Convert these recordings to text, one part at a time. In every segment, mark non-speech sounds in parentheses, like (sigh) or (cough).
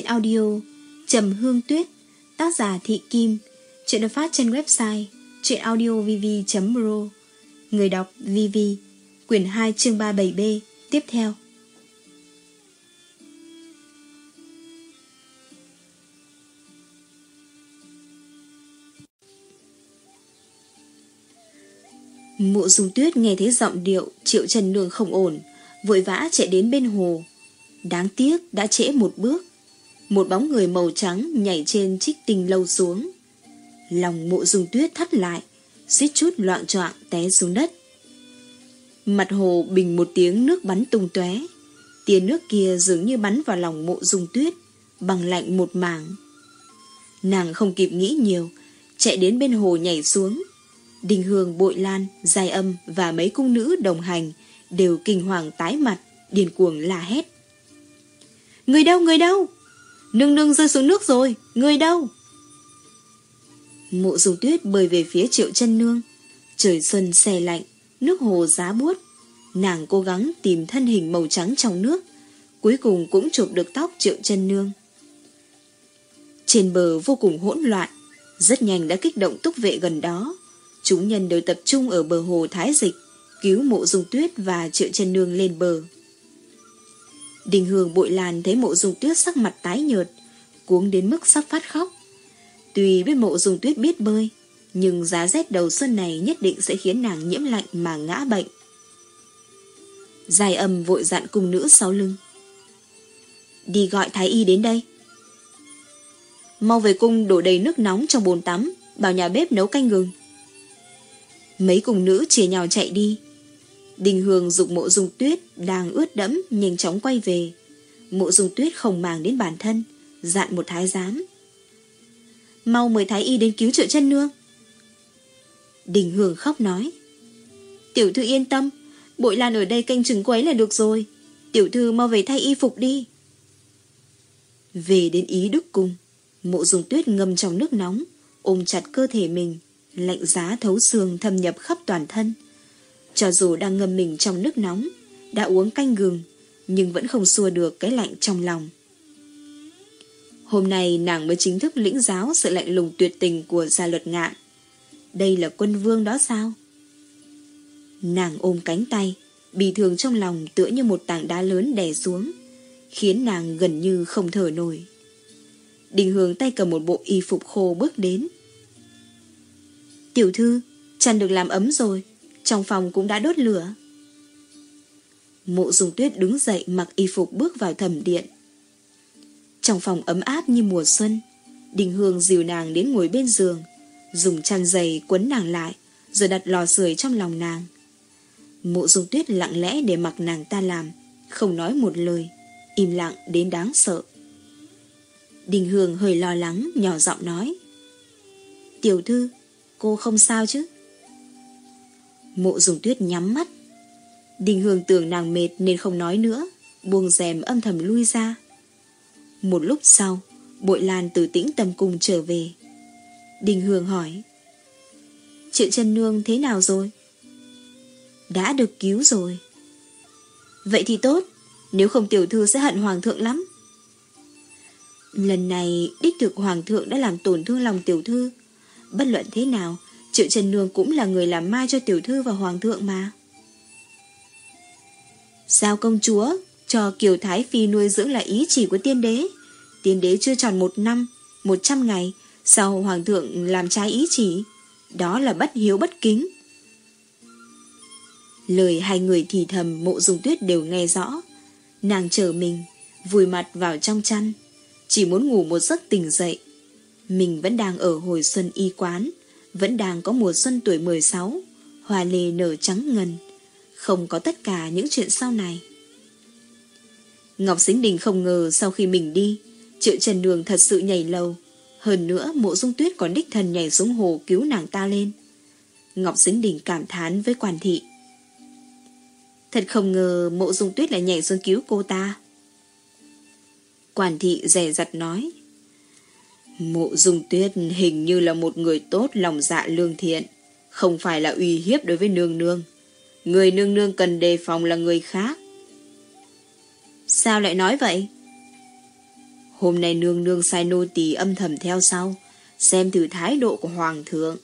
chuyện audio Trầm Hương Tuyết, Tác giả Thị Kim, Chuyện được phát trên website chuyenaudiovv.pro Người đọc VV Quyển 2 chương 37B Tiếp theo. Mộ dung tuyết nghe thấy giọng điệu Triệu Trần Nương không ổn, Vội vã chạy đến bên hồ. Đáng tiếc đã trễ một bước một bóng người màu trắng nhảy trên trích tinh lâu xuống. Lòng mộ dung tuyết thắt lại suýt chút loạn trọng té xuống đất. Mặt hồ bình một tiếng nước bắn tung tóe. Tia nước kia dường như bắn vào lòng mộ dung tuyết Bằng lạnh một mảng. Nàng không kịp nghĩ nhiều Chạy đến bên hồ nhảy xuống. Đình Hương Bội Lan, Giai Âm và mấy cung nữ đồng hành đều kinh hoàng tái mặt, điên cuồng la hét. Người đâu, người đâu? Nương nương rơi xuống nước rồi, người đâu? Mộ dung tuyết bơi về phía triệu chân nương. Trời xuân xe lạnh, nước hồ giá buốt. Nàng cố gắng tìm thân hình màu trắng trong nước, cuối cùng cũng chụp được tóc triệu chân nương. Trên bờ vô cùng hỗn loạn, rất nhanh đã kích động túc vệ gần đó. Chúng nhân đều tập trung ở bờ hồ Thái Dịch, cứu mộ dung tuyết và triệu chân nương lên bờ. Đình Hương bội làn thấy mộ dùng tuyết sắc mặt tái nhợt, cuống đến mức sắp phát khóc. Tuy biết mộ dùng tuyết biết bơi, nhưng giá rét đầu xuân này nhất định sẽ khiến nàng nhiễm lạnh mà ngã bệnh. Dài âm vội dặn cùng nữ sau lưng. Đi gọi Thái Y đến đây. Mau về cung đổ đầy nước nóng trong bồn tắm, bảo nhà bếp nấu canh gừng. Mấy cùng nữ chia nhau chạy đi, Đình Hương dục mộ dung tuyết đang ướt đẫm nhanh chóng quay về. Mộ dung tuyết không màng đến bản thân, dặn một thái giám. Mau mời thái y đến cứu trợ chân nương. Đình Hương khóc nói. Tiểu thư yên tâm, bội lan ở đây canh chừng quấy là được rồi. Tiểu thư mau về thay y phục đi. Về đến ý đức cung, mộ dung tuyết ngâm trong nước nóng, ôm chặt cơ thể mình, lạnh giá thấu xương thâm nhập khắp toàn thân cho dù đang ngâm mình trong nước nóng, đã uống canh gừng, nhưng vẫn không xua được cái lạnh trong lòng. Hôm nay nàng mới chính thức lĩnh giáo sự lạnh lùng tuyệt tình của gia luật ngạn. Đây là quân vương đó sao? Nàng ôm cánh tay, bì thường trong lòng tựa như một tảng đá lớn đè xuống, khiến nàng gần như không thở nổi. Đình hướng tay cầm một bộ y phục khô bước đến. Tiểu thư, chăn được làm ấm rồi, trong phòng cũng đã đốt lửa. Mộ dùng tuyết đứng dậy mặc y phục bước vào thẩm điện. Trong phòng ấm áp như mùa xuân, Đình Hương dìu nàng đến ngồi bên giường, dùng chăn dày quấn nàng lại, rồi đặt lò sưởi trong lòng nàng. Mộ dung tuyết lặng lẽ để mặc nàng ta làm, không nói một lời, im lặng đến đáng sợ. Đình Hương hơi lo lắng, nhỏ giọng nói. Tiểu thư, cô không sao chứ? Mộ dùng tuyết nhắm mắt. Đình Hương tưởng nàng mệt nên không nói nữa, buông rèm âm thầm lui ra. Một lúc sau, bội lan từ tĩnh tâm cung trở về. Đình Hương hỏi. chuyện chân nương thế nào rồi? Đã được cứu rồi. Vậy thì tốt, nếu không tiểu thư sẽ hận hoàng thượng lắm. Lần này đích thực hoàng thượng đã làm tổn thương lòng tiểu thư. Bất luận thế nào, Triệu Trần Nương cũng là người làm mai cho tiểu thư và hoàng thượng mà. Sao công chúa cho Kiều Thái Phi nuôi dưỡng là ý chỉ của tiên đế? Tiên đế chưa tròn một năm, một trăm ngày, sau hoàng thượng làm trái ý chỉ? Đó là bất hiếu bất kính. Lời hai người thì thầm mộ dung tuyết đều nghe rõ. Nàng chờ mình, vùi mặt vào trong chăn, chỉ muốn ngủ một giấc tỉnh dậy. Mình vẫn đang ở hồi xuân y quán, vẫn đang có mùa xuân tuổi 16, hoa lê nở trắng ngần, không có tất cả những chuyện sau này. Ngọc Sính Đình không ngờ sau khi mình đi, triệu trần đường thật sự nhảy lầu, hơn nữa mộ dung tuyết còn đích thần nhảy xuống hồ cứu nàng ta lên. Ngọc Sính Đình cảm thán với quản thị. Thật không ngờ mộ dung tuyết lại nhảy xuống cứu cô ta. Quản thị rẻ rặt nói. Mộ dung tuyết hình như là một người tốt lòng dạ lương thiện, không phải là uy hiếp đối với nương nương. Người nương nương cần đề phòng là người khác. Sao lại nói vậy? Hôm nay nương nương sai nô tỳ âm thầm theo sau, xem thử thái độ của hoàng thượng.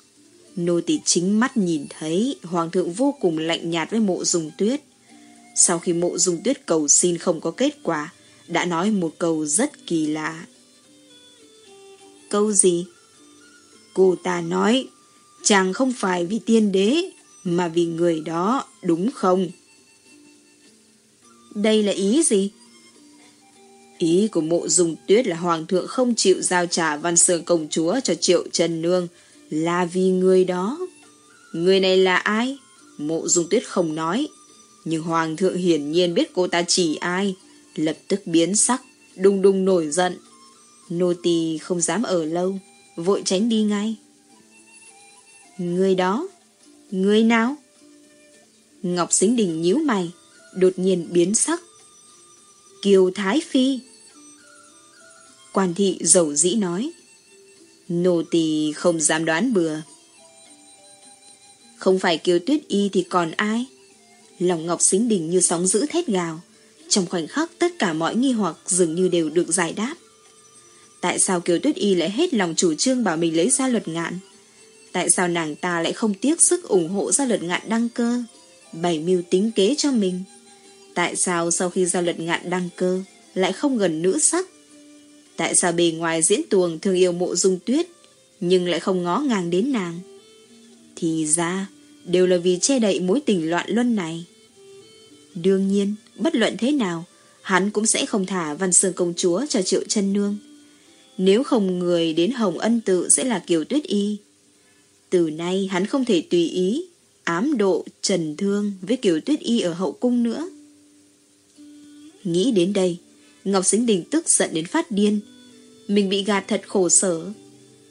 Nô tỳ chính mắt nhìn thấy hoàng thượng vô cùng lạnh nhạt với mộ Dung tuyết. Sau khi mộ dung tuyết cầu xin không có kết quả, đã nói một câu rất kỳ lạ. Câu gì? Cô ta nói, chàng không phải vì tiên đế, mà vì người đó, đúng không? Đây là ý gì? Ý của mộ dung tuyết là hoàng thượng không chịu giao trả văn sương công chúa cho triệu trần nương, là vì người đó. Người này là ai? Mộ dung tuyết không nói, nhưng hoàng thượng hiển nhiên biết cô ta chỉ ai, lập tức biến sắc, đung đung nổi giận. Nô tỳ không dám ở lâu, vội tránh đi ngay. Người đó? Người nào? Ngọc Sính Đình nhíu mày, đột nhiên biến sắc. Kiều Thái Phi. Quan thị dầu dĩ nói. Nô tỳ không dám đoán bừa. Không phải Kiều Tuyết Y thì còn ai? Lòng Ngọc Sính Đình như sóng dữ thét gào. Trong khoảnh khắc tất cả mọi nghi hoặc dường như đều được giải đáp. Tại sao Kiều Tuyết Y lại hết lòng chủ trương bảo mình lấy ra luật ngạn? Tại sao nàng ta lại không tiếc sức ủng hộ ra luật ngạn đăng cơ? Bày mưu tính kế cho mình? Tại sao sau khi ra luật ngạn đăng cơ lại không gần nữ sắc? Tại sao bề ngoài diễn tuồng thương yêu mộ dung tuyết nhưng lại không ngó ngàng đến nàng? Thì ra đều là vì che đậy mối tình loạn luân này. Đương nhiên, bất luận thế nào, hắn cũng sẽ không thả văn sương công chúa cho triệu chân nương. Nếu không người đến Hồng Ân Tự sẽ là Kiều Tuyết Y. Từ nay hắn không thể tùy ý, ám độ, trần thương với Kiều Tuyết Y ở hậu cung nữa. Nghĩ đến đây, Ngọc Sính Đình tức giận đến phát điên. Mình bị gạt thật khổ sở.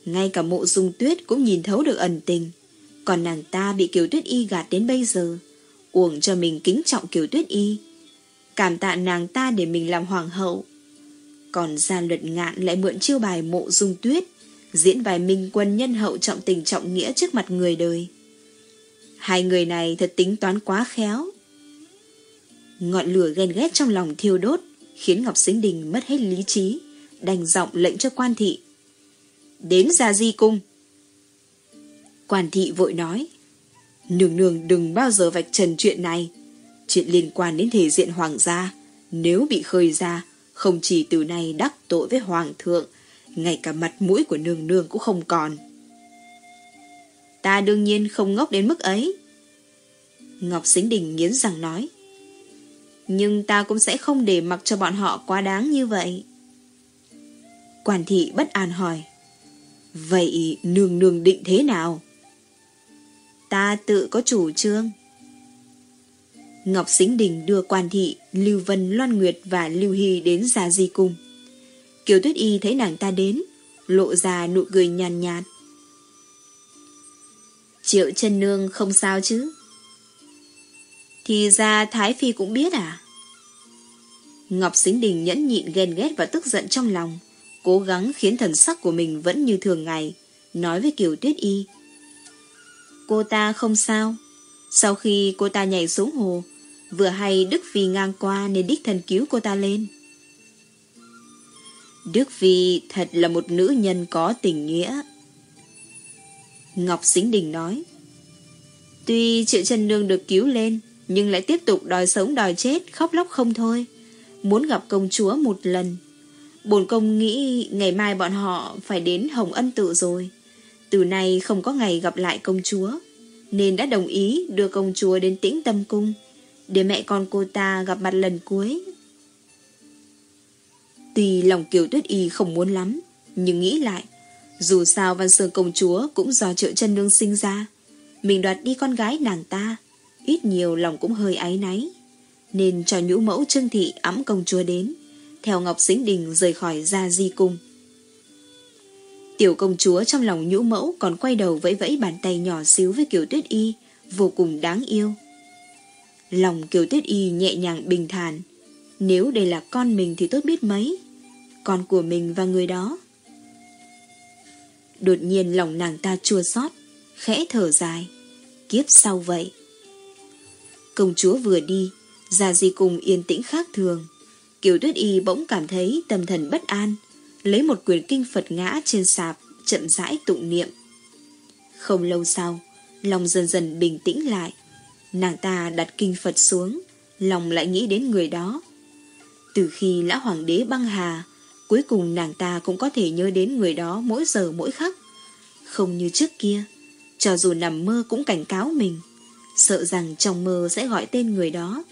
Ngay cả mộ dung tuyết cũng nhìn thấu được ẩn tình. Còn nàng ta bị Kiều Tuyết Y gạt đến bây giờ. Uổng cho mình kính trọng Kiều Tuyết Y. Cảm tạ nàng ta để mình làm hoàng hậu. Còn gia luật ngạn lại mượn chiêu bài mộ dung tuyết. Diễn bài minh quân nhân hậu trọng tình trọng nghĩa trước mặt người đời. Hai người này thật tính toán quá khéo. Ngọn lửa ghen ghét trong lòng thiêu đốt, khiến Ngọc sinh Đình mất hết lý trí, đành giọng lệnh cho quan thị. Đến ra di cung. Quan thị vội nói, nương nương đừng bao giờ vạch trần chuyện này. Chuyện liên quan đến thể diện hoàng gia, nếu bị khơi ra, không chỉ từ nay đắc tội với hoàng thượng, ngay cả mặt mũi của nương nương cũng không còn. Ta đương nhiên không ngốc đến mức ấy. Ngọc Sính Đình nghiến rằng nói. Nhưng ta cũng sẽ không để mặc cho bọn họ quá đáng như vậy. Quản thị bất an hỏi. Vậy nương nương định thế nào? Ta tự có chủ trương. Ngọc Sính Đình đưa quan thị, Lưu Vân, Loan Nguyệt và Lưu Hy đến Gia Di Cung. Kiều Tuyết Y thấy nàng ta đến, lộ ra nụ cười nhàn nhạt, nhạt. Triệu chân nương không sao chứ? Thì ra Thái Phi cũng biết à? Ngọc Sính Đình nhẫn nhịn ghen ghét và tức giận trong lòng, cố gắng khiến thần sắc của mình vẫn như thường ngày, nói với Kiều Tuyết Y. Cô ta không sao. Sau khi cô ta nhảy xuống hồ, vừa hay Đức Phi ngang qua nên đích thần cứu cô ta lên. Đức Phi thật là một nữ nhân có tình nghĩa. Ngọc Sính Đình nói. Tuy Triệu chân Nương được cứu lên, nhưng lại tiếp tục đòi sống đòi chết, khóc lóc không thôi. Muốn gặp công chúa một lần. Bồn công nghĩ ngày mai bọn họ phải đến Hồng Ân Tự rồi. Từ nay không có ngày gặp lại công chúa, nên đã đồng ý đưa công chúa đến tĩnh tâm cung, để mẹ con cô ta gặp mặt lần cuối. Tuy lòng Kiều Tuyết Y không muốn lắm, nhưng nghĩ lại, dù sao Văn Sương công chúa cũng do trợ chân nương sinh ra. Mình đoạt đi con gái nàng ta, ít nhiều lòng cũng hơi áy náy. Nên cho nhũ mẫu Trương Thị ấm công chúa đến, theo Ngọc Sính Đình rời khỏi gia di cung. Tiểu công chúa trong lòng nhũ mẫu còn quay đầu vẫy vẫy bàn tay nhỏ xíu với Kiều Tuyết Y, vô cùng đáng yêu. Lòng Kiều Tuyết Y nhẹ nhàng bình thản. Nếu đây là con mình thì tốt biết mấy. Con của mình và người đó. Đột nhiên lòng nàng ta chua xót khẽ thở dài. Kiếp sau vậy. Công chúa vừa đi, ra di cùng yên tĩnh khác thường. Kiều Tuyết Y bỗng cảm thấy tâm thần bất an, lấy một quyển kinh Phật ngã trên sạp, chậm rãi tụng niệm. Không lâu sau, lòng dần dần bình tĩnh lại. Nàng ta đặt kinh Phật xuống, lòng lại nghĩ đến người đó. Từ khi lão hoàng đế băng hà, cuối cùng nàng ta cũng có thể nhớ đến người đó mỗi giờ mỗi khắc. Không như trước kia, cho dù nằm mơ cũng cảnh cáo mình, sợ rằng trong mơ sẽ gọi tên người đó.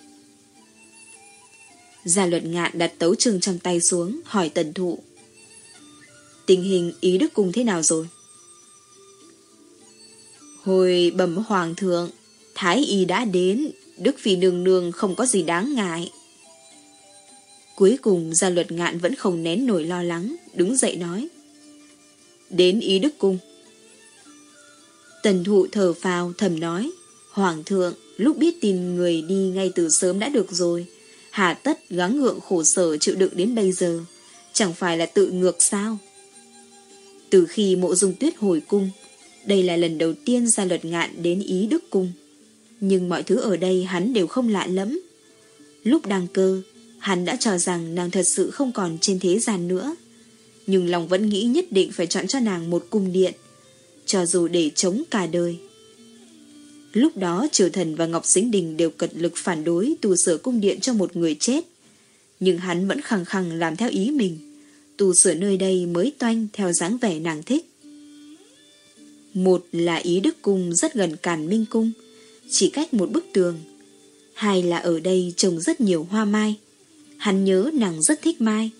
Gia luật ngạn đặt tấu trương trong tay xuống, hỏi tần thụ. Tình hình ý đức cung thế nào rồi? Hồi bẩm hoàng thượng, Thái y đã đến, Đức Phi nương nương không có gì đáng ngại. Cuối cùng gia luật ngạn vẫn không nén nổi lo lắng, đứng dậy nói. Đến ý đức cung. Tần thụ thở phào thầm nói. Hoàng thượng, lúc biết tin người đi ngay từ sớm đã được rồi. Hà tất gắng ngượng khổ sở chịu đựng đến bây giờ. Chẳng phải là tự ngược sao? Từ khi mộ dung tuyết hồi cung, đây là lần đầu tiên gia luật ngạn đến ý đức cung. Nhưng mọi thứ ở đây hắn đều không lạ lẫm. Lúc đang cơ, hắn đã cho rằng nàng thật sự không còn trên thế gian nữa. Nhưng lòng vẫn nghĩ nhất định phải chọn cho nàng một cung điện, cho dù để chống cả đời. Lúc đó Triều Thần và Ngọc Sính Đình đều cật lực phản đối tu sửa cung điện cho một người chết. Nhưng hắn vẫn khăng khăng làm theo ý mình. Tu sửa nơi đây mới toanh theo dáng vẻ nàng thích. Một là ý đức cung rất gần càn minh cung, chỉ cách một bức tường. Hai là ở đây trồng rất nhiều hoa mai. Hắn nhớ nàng rất thích mai.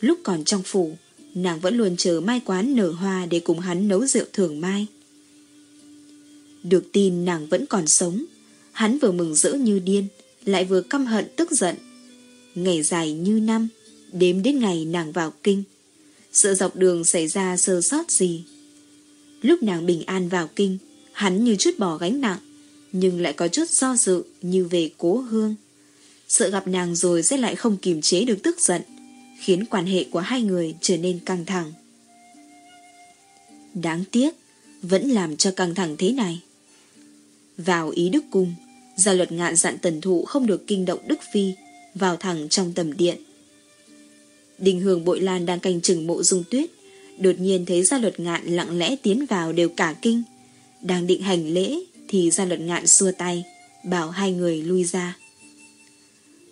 Lúc còn trong phủ, nàng vẫn luôn chờ mai quán nở hoa để cùng hắn nấu rượu thưởng mai. Được tin nàng vẫn còn sống, hắn vừa mừng rỡ như điên, lại vừa căm hận tức giận. Ngày dài như năm, đếm đến ngày nàng vào kinh. Sợ dọc đường xảy ra sơ sót gì. Lúc nàng bình an vào kinh, hắn như chút bỏ gánh nặng, nhưng lại có chút do dự như về cố hương. Sợ gặp nàng rồi sẽ lại không kiềm chế được tức giận, khiến quan hệ của hai người trở nên căng thẳng. Đáng tiếc, vẫn làm cho căng thẳng thế này. Vào ý đức cung, gia luật ngạn dặn tần thụ không được kinh động Đức Phi, vào thẳng trong tầm điện. Đình hường bội lan đang canh chừng mộ dung tuyết, đột nhiên thấy gia luật ngạn lặng lẽ tiến vào đều cả kinh. Đang định hành lễ thì ra luật ngạn xua tay, bảo hai người lui ra.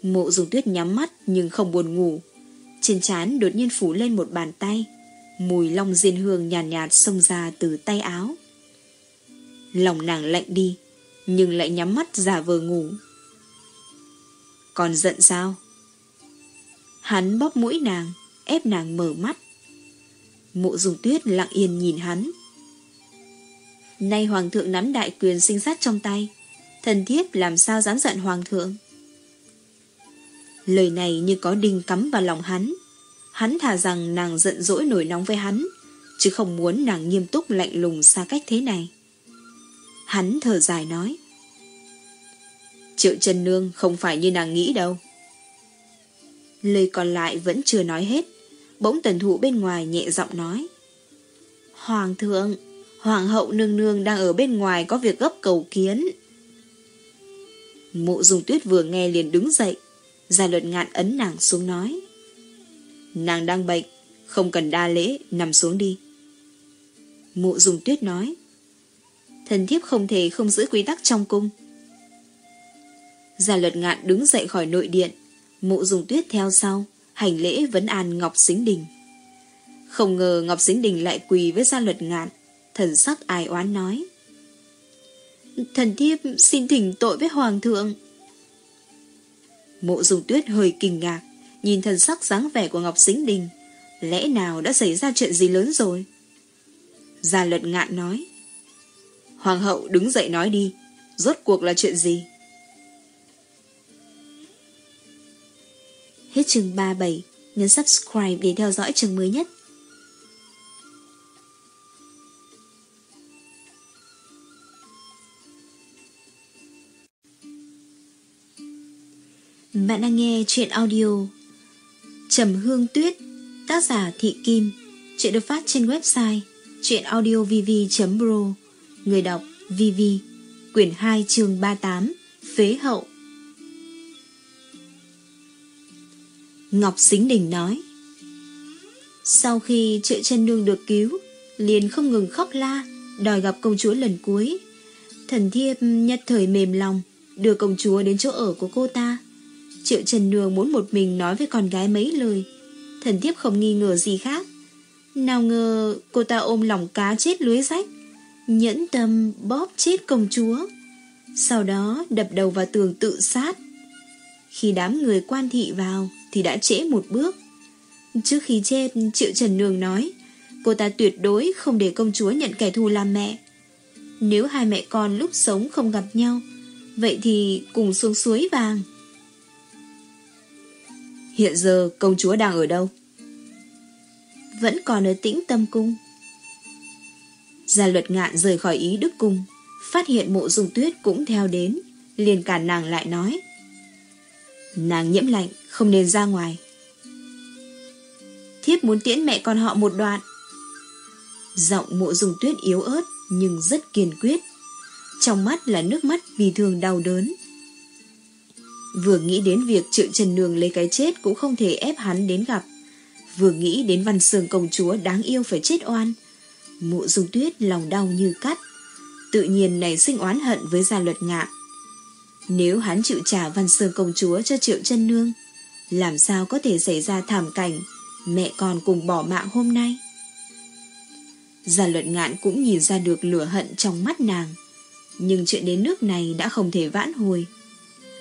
Mộ dung tuyết nhắm mắt nhưng không buồn ngủ. Trên trán đột nhiên phủ lên một bàn tay, mùi long diên hương nhàn nhạt, nhạt xông ra từ tay áo. Lòng nàng lạnh đi, nhưng lại nhắm mắt giả vờ ngủ. Còn giận sao? Hắn bóp mũi nàng, ép nàng mở mắt. Mộ dùng tuyết lặng yên nhìn hắn. Nay hoàng thượng nắm đại quyền sinh sát trong tay, thần thiếp làm sao dám giận hoàng thượng? Lời này như có đinh cắm vào lòng hắn. Hắn thà rằng nàng giận dỗi nổi nóng với hắn, chứ không muốn nàng nghiêm túc lạnh lùng xa cách thế này. Hắn thở dài nói. Triệu chân nương không phải như nàng nghĩ đâu. Lời còn lại vẫn chưa nói hết. Bỗng tần thụ bên ngoài nhẹ giọng nói. Hoàng thượng, hoàng hậu nương nương đang ở bên ngoài có việc gấp cầu kiến. Mộ dùng tuyết vừa nghe liền đứng dậy. Gia luật ngạn ấn nàng xuống nói. Nàng đang bệnh, không cần đa lễ, nằm xuống đi. Mộ dùng tuyết nói. Thần thiếp không thể không giữ quy tắc trong cung. Gia luật ngạn đứng dậy khỏi nội điện, mộ dùng tuyết theo sau, hành lễ vấn an Ngọc Xính Đình. Không ngờ Ngọc Xính Đình lại quỳ với gia luật ngạn, thần sắc ai oán nói. Thần thiếp xin thỉnh tội với Hoàng thượng. Mộ dùng tuyết hơi kinh ngạc, nhìn thần sắc dáng vẻ của Ngọc Xính Đình. Lẽ nào đã xảy ra chuyện gì lớn rồi? Gia luật ngạn nói. Hoàng hậu đứng dậy nói đi, rốt cuộc là chuyện gì? Hết chương 37, nhấn subscribe để theo dõi chương mới nhất. Bạn đang nghe chuyện audio Trầm Hương Tuyết Tác giả Thị Kim Chuyện được phát trên website chuyenaudiovv.pro Người đọc VV Quyển 2 chương 38 Phế hậu Ngọc Xính Đình nói Sau khi triệu chân nương được cứu, liền không ngừng khóc la, đòi gặp công chúa lần cuối. Thần thiếp nhất thời mềm lòng, đưa công chúa đến chỗ ở của cô ta. Triệu Trần Nương muốn một mình nói với con gái mấy lời. Thần thiếp không nghi ngờ gì khác. Nào ngờ cô ta ôm lòng cá chết lưới rách, nhẫn tâm bóp chết công chúa. Sau đó đập đầu vào tường tự sát. Khi đám người quan thị vào thì đã trễ một bước. Trước khi chết, Triệu Trần Nương nói cô ta tuyệt đối không để công chúa nhận kẻ thù làm mẹ. Nếu hai mẹ con lúc sống không gặp nhau, vậy thì cùng xuống suối vàng. Hiện giờ công chúa đang ở đâu? Vẫn còn ở tĩnh tâm cung. Gia luật ngạn rời khỏi ý đức cung, phát hiện mộ dung tuyết cũng theo đến, liền cản nàng lại nói. Nàng nhiễm lạnh, không nên ra ngoài. Thiếp muốn tiễn mẹ con họ một đoạn. Giọng mộ dung tuyết yếu ớt nhưng rất kiên quyết. Trong mắt là nước mắt vì thường đau đớn. Vừa nghĩ đến việc triệu Trần Nương lấy cái chết cũng không thể ép hắn đến gặp. Vừa nghĩ đến văn sương công chúa đáng yêu phải chết oan. Mộ dung tuyết lòng đau như cắt. Tự nhiên nảy sinh oán hận với gia luật ngạn. Nếu hắn chịu trả văn sương công chúa cho triệu chân nương, làm sao có thể xảy ra thảm cảnh mẹ con cùng bỏ mạng hôm nay? Gia luật ngạn cũng nhìn ra được lửa hận trong mắt nàng. Nhưng chuyện đến nước này đã không thể vãn hồi.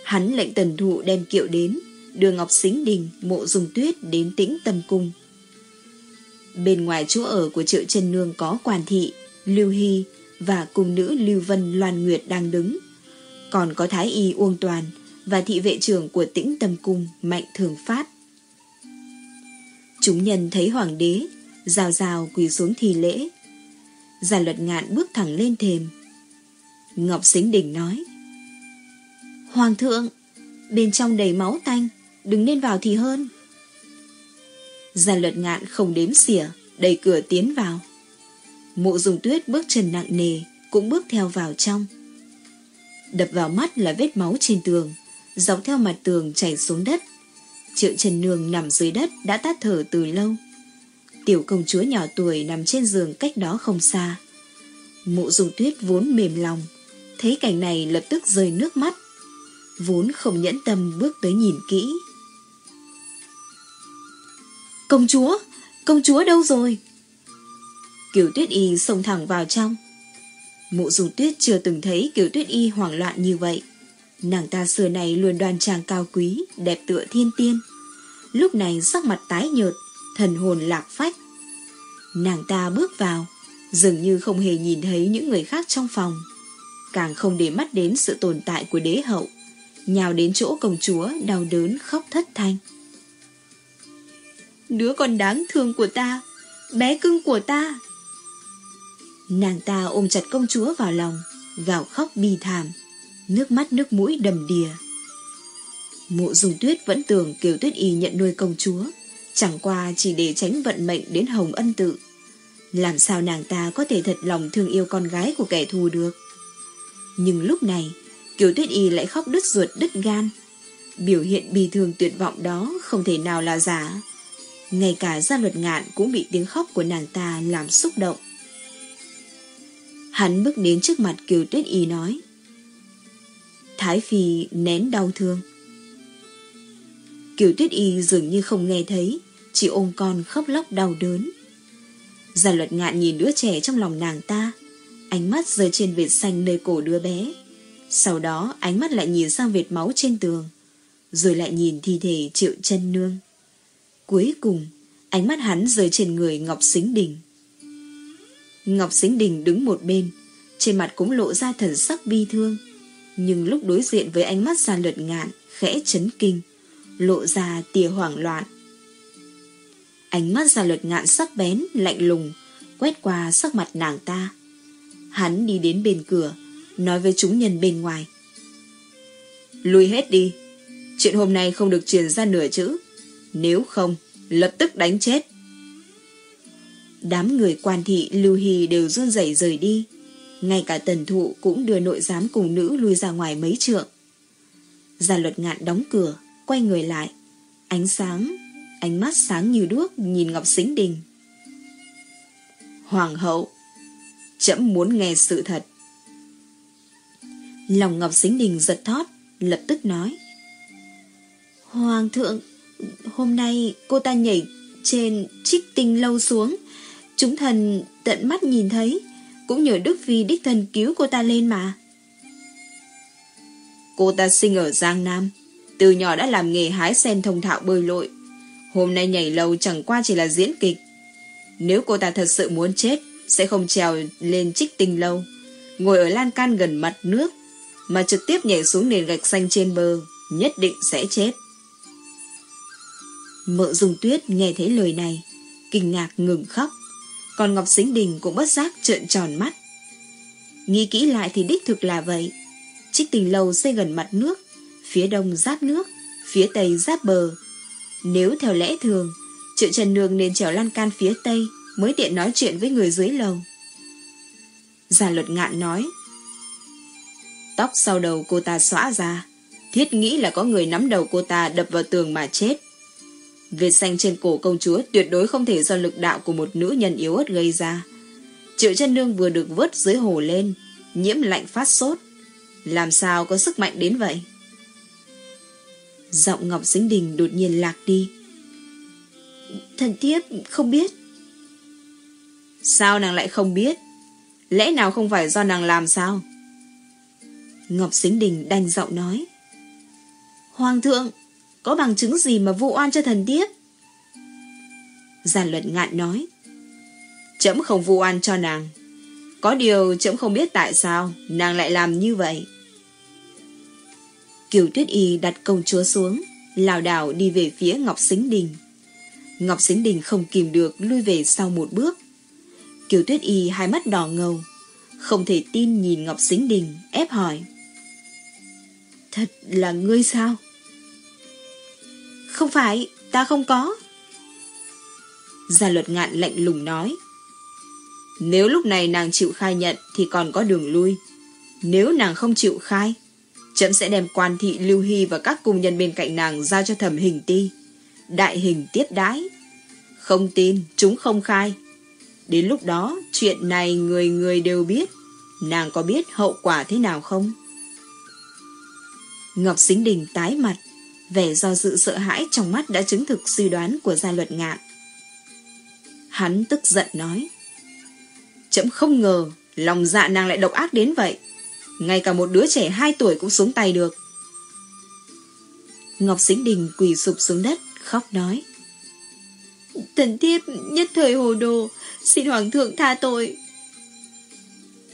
Hắn lệnh tần thụ đem kiệu đến, đưa Ngọc Xính Đình, mộ dùng tuyết đến tĩnh tâm cung. Bên ngoài chỗ ở của triệu chân nương có quản thị, Lưu Hy và cung nữ Lưu Vân Loan Nguyệt đang đứng. Còn có Thái Y Uông Toàn và thị vệ trưởng của tĩnh tâm cung Mạnh Thường Phát. Chúng nhân thấy hoàng đế, rào rào quỳ xuống thi lễ. Giả luật ngạn bước thẳng lên thềm. Ngọc Xính Đình nói. Hoàng thượng, bên trong đầy máu tanh, đừng nên vào thì hơn. Già luật ngạn không đếm xỉa, đẩy cửa tiến vào. Mộ dùng tuyết bước chân nặng nề, cũng bước theo vào trong. Đập vào mắt là vết máu trên tường, dọc theo mặt tường chảy xuống đất. Triệu Trần Nương nằm dưới đất đã tắt thở từ lâu. Tiểu công chúa nhỏ tuổi nằm trên giường cách đó không xa. Mộ dùng tuyết vốn mềm lòng, thấy cảnh này lập tức rơi nước mắt. Vốn không nhẫn tâm bước tới nhìn kỹ. Công chúa, công chúa đâu rồi? Kiều tuyết y xông thẳng vào trong. Mộ dùng tuyết chưa từng thấy Kiều tuyết y hoảng loạn như vậy. Nàng ta xưa này luôn đoan trang cao quý, đẹp tựa thiên tiên. Lúc này sắc mặt tái nhợt, thần hồn lạc phách. Nàng ta bước vào, dường như không hề nhìn thấy những người khác trong phòng. Càng không để mắt đến sự tồn tại của đế hậu, nhào đến chỗ công chúa đau đớn khóc thất thanh. Đứa con đáng thương của ta, bé cưng của ta. Nàng ta ôm chặt công chúa vào lòng, gào khóc bi thảm, nước mắt nước mũi đầm đìa. Mộ dùng tuyết vẫn tưởng Kiều Tuyết Y nhận nuôi công chúa, chẳng qua chỉ để tránh vận mệnh đến Hồng Ân Tự. Làm sao nàng ta có thể thật lòng thương yêu con gái của kẻ thù được? Nhưng lúc này, Kiều Tuyết Y lại khóc đứt ruột đứt gan. Biểu hiện bi thương tuyệt vọng đó không thể nào là giả. Ngay cả gia luật ngạn cũng bị tiếng khóc của nàng ta làm xúc động. Hắn bước đến trước mặt Kiều Tuyết Y nói. Thái Phi nén đau thương. Kiều Tuyết Y dường như không nghe thấy, chỉ ôm con khóc lóc đau đớn. Gia luật ngạn nhìn đứa trẻ trong lòng nàng ta, ánh mắt rơi trên vệt xanh nơi cổ đứa bé. Sau đó ánh mắt lại nhìn sang vệt máu trên tường, rồi lại nhìn thi thể triệu chân nương. Cuối cùng, ánh mắt hắn rơi trên người Ngọc Xính Đình. Ngọc Xính Đình đứng một bên, trên mặt cũng lộ ra thần sắc bi thương, nhưng lúc đối diện với ánh mắt gia luật ngạn, khẽ chấn kinh, lộ ra tia hoảng loạn. Ánh mắt gia luật ngạn sắc bén, lạnh lùng, quét qua sắc mặt nàng ta. Hắn đi đến bên cửa, nói với chúng nhân bên ngoài. Lùi hết đi, chuyện hôm nay không được truyền ra nửa chữ. Nếu không, lập tức đánh chết. Đám người quan thị Lưu Hy đều run rẩy rời đi. Ngay cả tần thụ cũng đưa nội giám cùng nữ lui ra ngoài mấy trượng. Gia luật ngạn đóng cửa, quay người lại. Ánh sáng Ánh mắt sáng như đuốc nhìn Ngọc sính Đình. Hoàng hậu, chậm muốn nghe sự thật. Lòng Ngọc Xính Đình giật thót, lập tức nói. Hoàng thượng, hôm nay cô ta nhảy trên trích tinh lâu xuống. Chúng thần tận mắt nhìn thấy, cũng nhờ Đức Phi đích thần cứu cô ta lên mà. Cô ta sinh ở Giang Nam, từ nhỏ đã làm nghề hái sen thông thạo bơi lội. Hôm nay nhảy lầu chẳng qua chỉ là diễn kịch. Nếu cô ta thật sự muốn chết, sẽ không trèo lên trích tinh lâu, ngồi ở lan can gần mặt nước, mà trực tiếp nhảy xuống nền gạch xanh trên bờ, nhất định sẽ chết. Mợ dùng tuyết nghe thấy lời này, kinh ngạc ngừng khóc, còn Ngọc Sính Đình cũng bất giác trợn tròn mắt. Nghĩ kỹ lại thì đích thực là vậy. Trích tình lầu xây gần mặt nước, phía đông giáp nước, phía tây giáp bờ. Nếu theo lẽ thường, triệu Trần Nương nên trèo lan can phía tây mới tiện nói chuyện với người dưới lầu. Giả luật ngạn nói, Tóc sau đầu cô ta xõa ra, thiết nghĩ là có người nắm đầu cô ta đập vào tường mà chết. Vết xanh trên cổ công chúa tuyệt đối không thể do lực đạo của một nữ nhân yếu ớt gây ra. Triệu chân nương vừa được vớt dưới hồ lên, nhiễm lạnh phát sốt. Làm sao có sức mạnh đến vậy? Giọng Ngọc Dính Đình đột nhiên lạc đi. Thần thiếp không biết. Sao nàng lại không biết? Lẽ nào không phải do nàng làm sao? Ngọc Xính Đình đành giọng nói. Hoàng thượng, có bằng chứng gì mà vu oan cho thần tiếp? Giàn luật ngạn nói. Chấm không vu oan cho nàng. Có điều chấm không biết tại sao nàng lại làm như vậy. Kiều Tuyết Y đặt công chúa xuống, lảo đảo đi về phía Ngọc Xính Đình. Ngọc Xính Đình không kìm được lui về sau một bước. Kiều Tuyết Y hai mắt đỏ ngầu, không thể tin nhìn Ngọc Xính Đình, ép hỏi. Thật là ngươi sao? Không phải, ta không có. Gia luật ngạn lạnh lùng nói. Nếu lúc này nàng chịu khai nhận thì còn có đường lui. Nếu nàng không chịu khai, chậm sẽ đem quan thị Lưu Hy và các cung nhân bên cạnh nàng giao cho thẩm hình ti. Đại hình tiếp đái. Không tin, chúng không khai. Đến lúc đó, chuyện này người người đều biết. Nàng có biết hậu quả thế nào không? Ngọc Xính Đình tái mặt, vẻ do dự sợ hãi trong mắt đã chứng thực suy đoán của gia luật ngạn. Hắn tức giận nói. "Chậm không ngờ, lòng dạ nàng lại độc ác đến vậy. Ngay cả một đứa trẻ 2 tuổi cũng xuống tay được. Ngọc Xính Đình quỳ sụp xuống đất, khóc nói. Thần thiếp nhất thời hồ đồ, xin Hoàng thượng tha tội.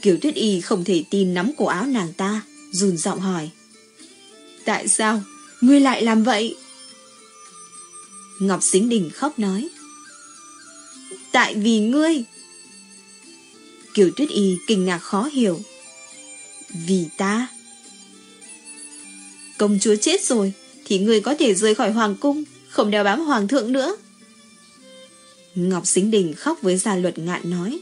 Kiều Tuyết Y không thể tin nắm cổ áo nàng ta, run giọng hỏi. Tại sao? Ngươi lại làm vậy? Ngọc Xính Đình khóc nói. Tại vì ngươi. Kiều Tuyết Y kinh ngạc khó hiểu. Vì ta. Công chúa chết rồi, thì ngươi có thể rời khỏi hoàng cung, không đeo bám hoàng thượng nữa. Ngọc Xính Đình khóc với gia luật ngạn nói.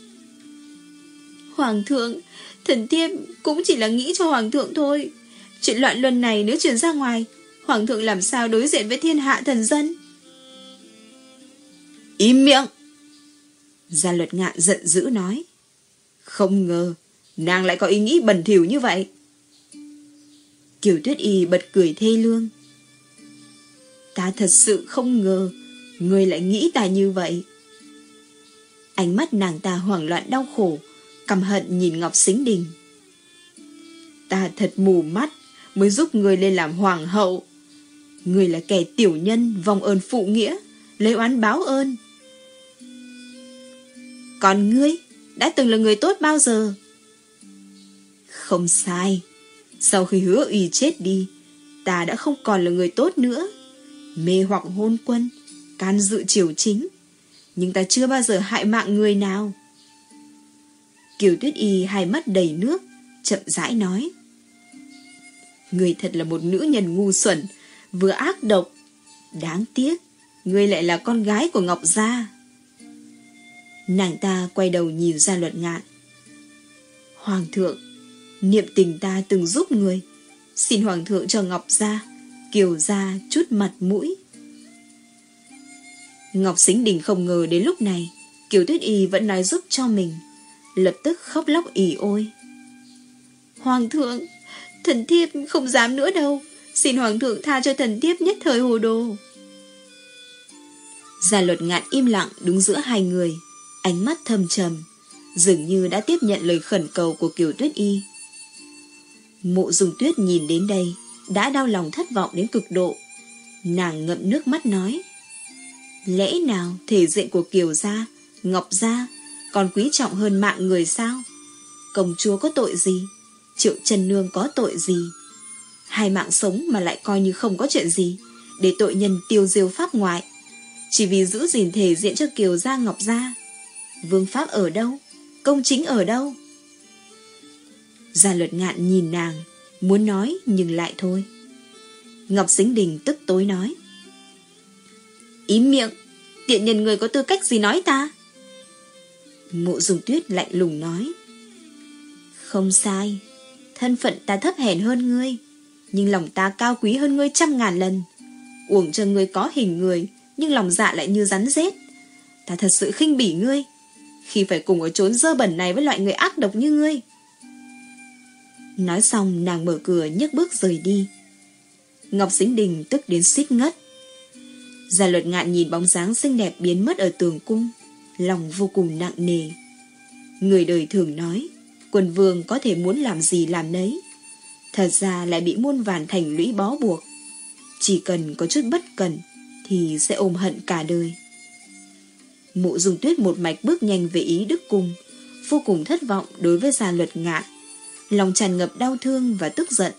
Hoàng thượng, thần thiếp cũng chỉ là nghĩ cho hoàng thượng thôi. Chuyện loạn luân này nếu truyền ra ngoài, hoàng thượng làm sao đối diện với thiên hạ thần dân? Im miệng! Gia luật ngạn giận dữ nói. Không ngờ, nàng lại có ý nghĩ bẩn thỉu như vậy. Kiều Tuyết Y bật cười thê lương. Ta thật sự không ngờ, người lại nghĩ ta như vậy. Ánh mắt nàng ta hoảng loạn đau khổ, căm hận nhìn Ngọc Xính Đình. Ta thật mù mắt, mới giúp người lên làm hoàng hậu. Người là kẻ tiểu nhân, vong ơn phụ nghĩa, lấy oán báo ơn. Còn ngươi, đã từng là người tốt bao giờ? Không sai. Sau khi hứa ủy chết đi, ta đã không còn là người tốt nữa. Mê hoặc hôn quân, can dự triều chính. Nhưng ta chưa bao giờ hại mạng người nào. Kiều Tuyết Y hai mắt đầy nước, chậm rãi nói. Người thật là một nữ nhân ngu xuẩn, vừa ác độc. Đáng tiếc, người lại là con gái của Ngọc Gia. Nàng ta quay đầu nhìn ra luật ngạn. Hoàng thượng, niệm tình ta từng giúp người. Xin Hoàng thượng cho Ngọc Gia, Kiều Gia chút mặt mũi. Ngọc Sính Đình không ngờ đến lúc này, Kiều Tuyết Y vẫn nói giúp cho mình. Lập tức khóc lóc ỉ ôi. Hoàng thượng, thần thiếp không dám nữa đâu. Xin Hoàng thượng tha cho thần thiếp nhất thời hồ đồ. Gia luật ngạn im lặng đứng giữa hai người, ánh mắt thâm trầm, dường như đã tiếp nhận lời khẩn cầu của Kiều Tuyết Y. Mộ dùng tuyết nhìn đến đây, đã đau lòng thất vọng đến cực độ. Nàng ngậm nước mắt nói, Lẽ nào thể diện của Kiều Gia, Ngọc Gia còn quý trọng hơn mạng người sao? Công chúa có tội gì? Triệu Trần Nương có tội gì? Hai mạng sống mà lại coi như không có chuyện gì, để tội nhân tiêu diêu pháp ngoại. Chỉ vì giữ gìn thể diện cho Kiều Gia Ngọc Gia. Vương Pháp ở đâu? Công chính ở đâu? Gia luật ngạn nhìn nàng, muốn nói nhưng lại thôi. Ngọc Sính Đình tức tối nói. Im miệng, tiện nhân người có tư cách gì nói ta? Mộ dùng tuyết lạnh lùng nói. Không sai, thân phận ta thấp hèn hơn ngươi, nhưng lòng ta cao quý hơn ngươi trăm ngàn lần. Uổng cho ngươi có hình người, nhưng lòng dạ lại như rắn rết. Ta thật sự khinh bỉ ngươi, khi phải cùng ở chốn dơ bẩn này với loại người ác độc như ngươi. Nói xong nàng mở cửa nhấc bước rời đi. Ngọc Sính Đình tức đến suýt ngất. Gia luật ngạn nhìn bóng dáng xinh đẹp biến mất ở tường cung, lòng vô cùng nặng nề. Người đời thường nói, quần vương có thể muốn làm gì làm nấy. Thật ra lại bị muôn vàn thành lũy bó buộc. Chỉ cần có chút bất cần thì sẽ ôm hận cả đời. Mụ dùng tuyết một mạch bước nhanh về ý đức cung, vô cùng thất vọng đối với gia luật ngạn. Lòng tràn ngập đau thương và tức giận.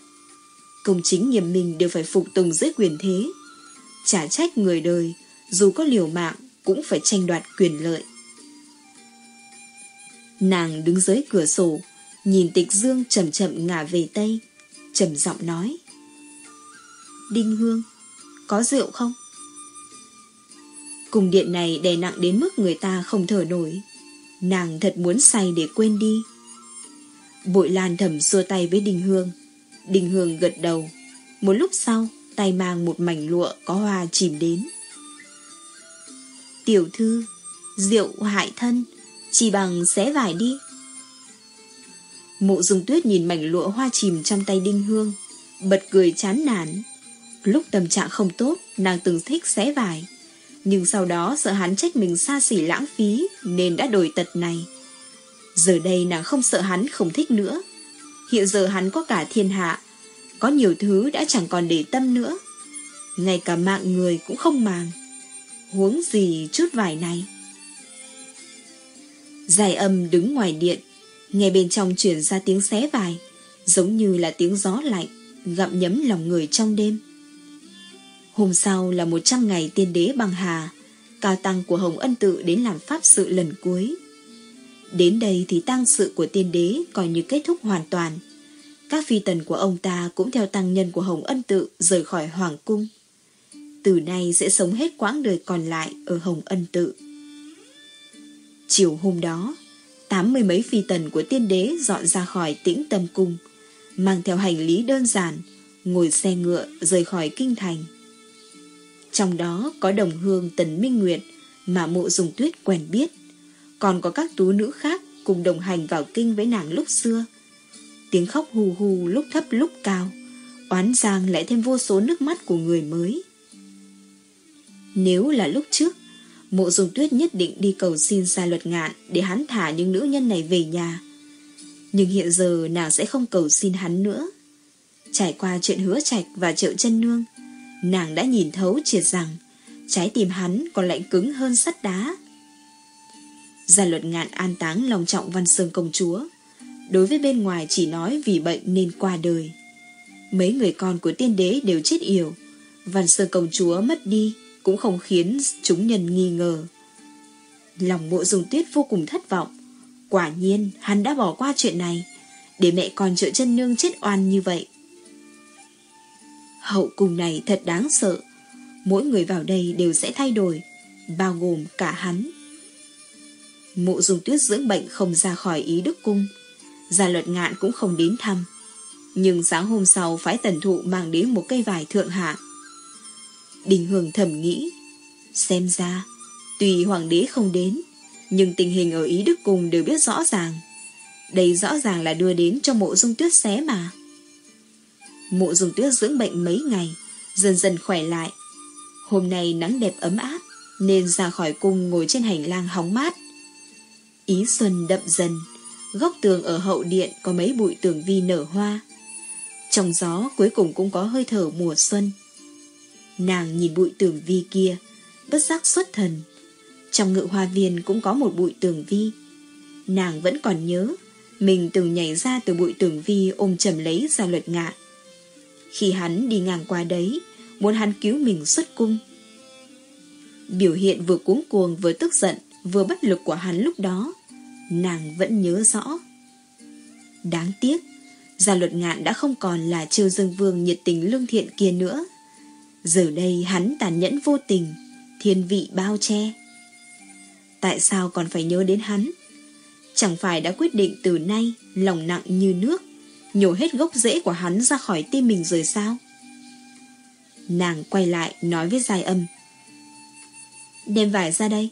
Công chính nghiêm minh đều phải phục tùng dưới quyền thế. Trả trách người đời, dù có liều mạng, cũng phải tranh đoạt quyền lợi. Nàng đứng dưới cửa sổ, nhìn tịch dương chậm chậm ngả về Tây, trầm giọng nói. Đinh Hương, có rượu không? Cùng điện này đè nặng đến mức người ta không thở nổi. Nàng thật muốn say để quên đi. Bội Lan thầm xua tay với Đình Hương. Đình Hương gật đầu. Một lúc sau, tay mang một mảnh lụa có hoa chìm đến. Tiểu thư, rượu hại thân, chỉ bằng xé vải đi. Mộ dung tuyết nhìn mảnh lụa hoa chìm trong tay Đinh Hương, bật cười chán nản. Lúc tâm trạng không tốt, nàng từng thích xé vải. Nhưng sau đó sợ hắn trách mình xa xỉ lãng phí nên đã đổi tật này. Giờ đây nàng không sợ hắn không thích nữa. Hiện giờ hắn có cả thiên hạ, có nhiều thứ đã chẳng còn để tâm nữa. Ngay cả mạng người cũng không màng. Huống gì chút vải này. Dài âm đứng ngoài điện, nghe bên trong chuyển ra tiếng xé vải, giống như là tiếng gió lạnh, gặm nhấm lòng người trong đêm. Hôm sau là một trăm ngày tiên đế bằng hà, cao tăng của Hồng Ân Tự đến làm pháp sự lần cuối. Đến đây thì tăng sự của tiên đế coi như kết thúc hoàn toàn. Các phi tần của ông ta cũng theo tăng nhân của Hồng Ân Tự rời khỏi Hoàng Cung. Từ nay sẽ sống hết quãng đời còn lại ở Hồng Ân Tự. Chiều hôm đó, tám mươi mấy phi tần của tiên đế dọn ra khỏi tĩnh tâm cung, mang theo hành lý đơn giản, ngồi xe ngựa rời khỏi kinh thành. Trong đó có đồng hương Tần Minh Nguyệt mà mộ dùng tuyết quen biết còn có các tú nữ khác cùng đồng hành vào kinh với nàng lúc xưa. Tiếng khóc hù hù lúc thấp lúc cao, oán giang lại thêm vô số nước mắt của người mới. Nếu là lúc trước, mộ dùng tuyết nhất định đi cầu xin gia luật ngạn để hắn thả những nữ nhân này về nhà. Nhưng hiện giờ nàng sẽ không cầu xin hắn nữa. Trải qua chuyện hứa trạch và triệu chân nương, nàng đã nhìn thấu triệt rằng trái tim hắn còn lạnh cứng hơn sắt đá. Gia luật ngạn an táng lòng trọng Văn Sơn công chúa. Đối với bên ngoài chỉ nói vì bệnh nên qua đời. Mấy người con của tiên đế đều chết yểu. Văn Sơn công chúa mất đi cũng không khiến chúng nhân nghi ngờ. Lòng mộ dùng tuyết vô cùng thất vọng. Quả nhiên hắn đã bỏ qua chuyện này để mẹ con trợ chân nương chết oan như vậy. Hậu cung này thật đáng sợ. Mỗi người vào đây đều sẽ thay đổi, bao gồm cả hắn. Mộ dùng tuyết dưỡng bệnh không ra khỏi ý đức cung. Gia luật ngạn cũng không đến thăm. Nhưng sáng hôm sau phái tần thụ mang đến một cây vải thượng hạ. Đình Hường thầm nghĩ. Xem ra, Tùy hoàng đế không đến, nhưng tình hình ở Ý Đức Cung đều biết rõ ràng. Đây rõ ràng là đưa đến cho mộ dung tuyết xé mà. Mộ dung tuyết dưỡng bệnh mấy ngày, dần dần khỏe lại. Hôm nay nắng đẹp ấm áp, nên ra khỏi cung ngồi trên hành lang hóng mát. Ý xuân đậm dần, góc tường ở hậu điện có mấy bụi tường vi nở hoa. Trong gió cuối cùng cũng có hơi thở mùa xuân. Nàng nhìn bụi tường vi kia, bất giác xuất thần. Trong ngự hoa viên cũng có một bụi tường vi. Nàng vẫn còn nhớ, mình từng nhảy ra từ bụi tường vi ôm chầm lấy ra luật ngạn. Khi hắn đi ngang qua đấy, muốn hắn cứu mình xuất cung. Biểu hiện vừa cuống cuồng vừa tức giận, vừa bất lực của hắn lúc đó, nàng vẫn nhớ rõ. Đáng tiếc, gia luật ngạn đã không còn là triều dương vương nhiệt tình lương thiện kia nữa. Giờ đây hắn tàn nhẫn vô tình, thiên vị bao che. Tại sao còn phải nhớ đến hắn? Chẳng phải đã quyết định từ nay lòng nặng như nước, nhổ hết gốc rễ của hắn ra khỏi tim mình rồi sao? Nàng quay lại nói với dài âm. Đem vải ra đây.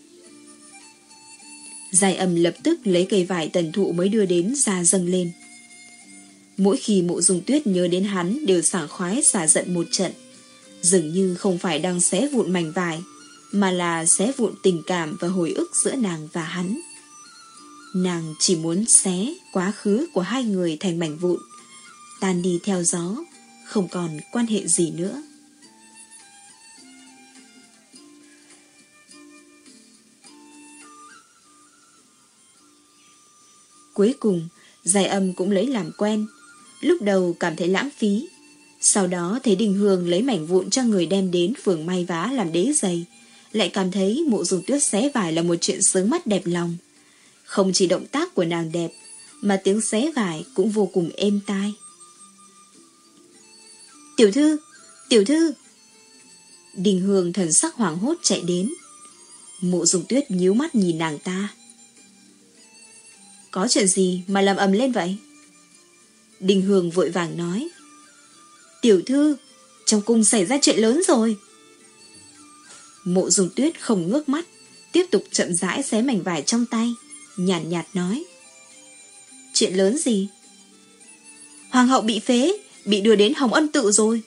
Dài âm lập tức lấy cây vải tần thụ mới đưa đến ra dâng lên. Mỗi khi mộ dung tuyết nhớ đến hắn đều sảng khoái xả giận một trận. Dường như không phải đang xé vụn mảnh vải, mà là xé vụn tình cảm và hồi ức giữa nàng và hắn. Nàng chỉ muốn xé quá khứ của hai người thành mảnh vụn, tan đi theo gió, không còn quan hệ gì nữa. Cuối cùng, giải âm cũng lấy làm quen. Lúc đầu cảm thấy lãng phí. Sau đó thấy Đình Hương lấy mảnh vụn cho người đem đến phường may vá làm đế giày. Lại cảm thấy mụ dùng tuyết xé vải là một chuyện sướng mắt đẹp lòng. Không chỉ động tác của nàng đẹp, mà tiếng xé vải cũng vô cùng êm tai. Tiểu thư, tiểu thư. Đình Hương thần sắc hoảng hốt chạy đến. Mụ dùng tuyết nhíu mắt nhìn nàng ta. Có chuyện gì mà làm ầm lên vậy? Đình Hương vội vàng nói. Tiểu thư, trong cung xảy ra chuyện lớn rồi. Mộ dùng tuyết không ngước mắt, tiếp tục chậm rãi xé mảnh vải trong tay, nhàn nhạt, nhạt nói. Chuyện lớn gì? Hoàng hậu bị phế, bị đưa đến Hồng Ân tự rồi.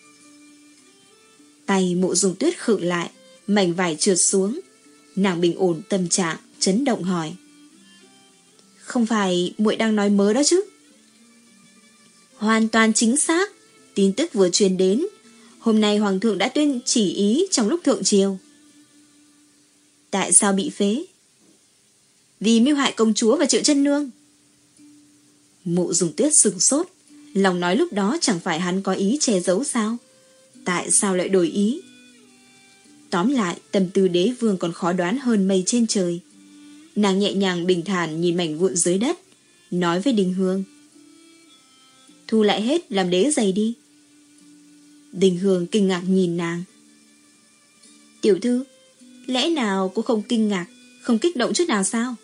Tay mộ dùng tuyết khựng lại, mảnh vải trượt xuống. Nàng bình ổn tâm trạng, chấn động hỏi. Không phải muội đang nói mớ đó chứ? Hoàn toàn chính xác. Tin tức vừa truyền đến. Hôm nay Hoàng thượng đã tuyên chỉ ý trong lúc thượng triều. Tại sao bị phế? Vì mưu hại công chúa và triệu chân nương. Mụ dùng tuyết sừng sốt. Lòng nói lúc đó chẳng phải hắn có ý che giấu sao? Tại sao lại đổi ý? Tóm lại, tâm tư đế vương còn khó đoán hơn mây trên trời. Nàng nhẹ nhàng bình thản nhìn mảnh vụn dưới đất, nói với Đình Hương. Thu lại hết làm đế giày đi. Đình Hương kinh ngạc nhìn nàng. Tiểu thư, lẽ nào cô không kinh ngạc, không kích động chút nào sao?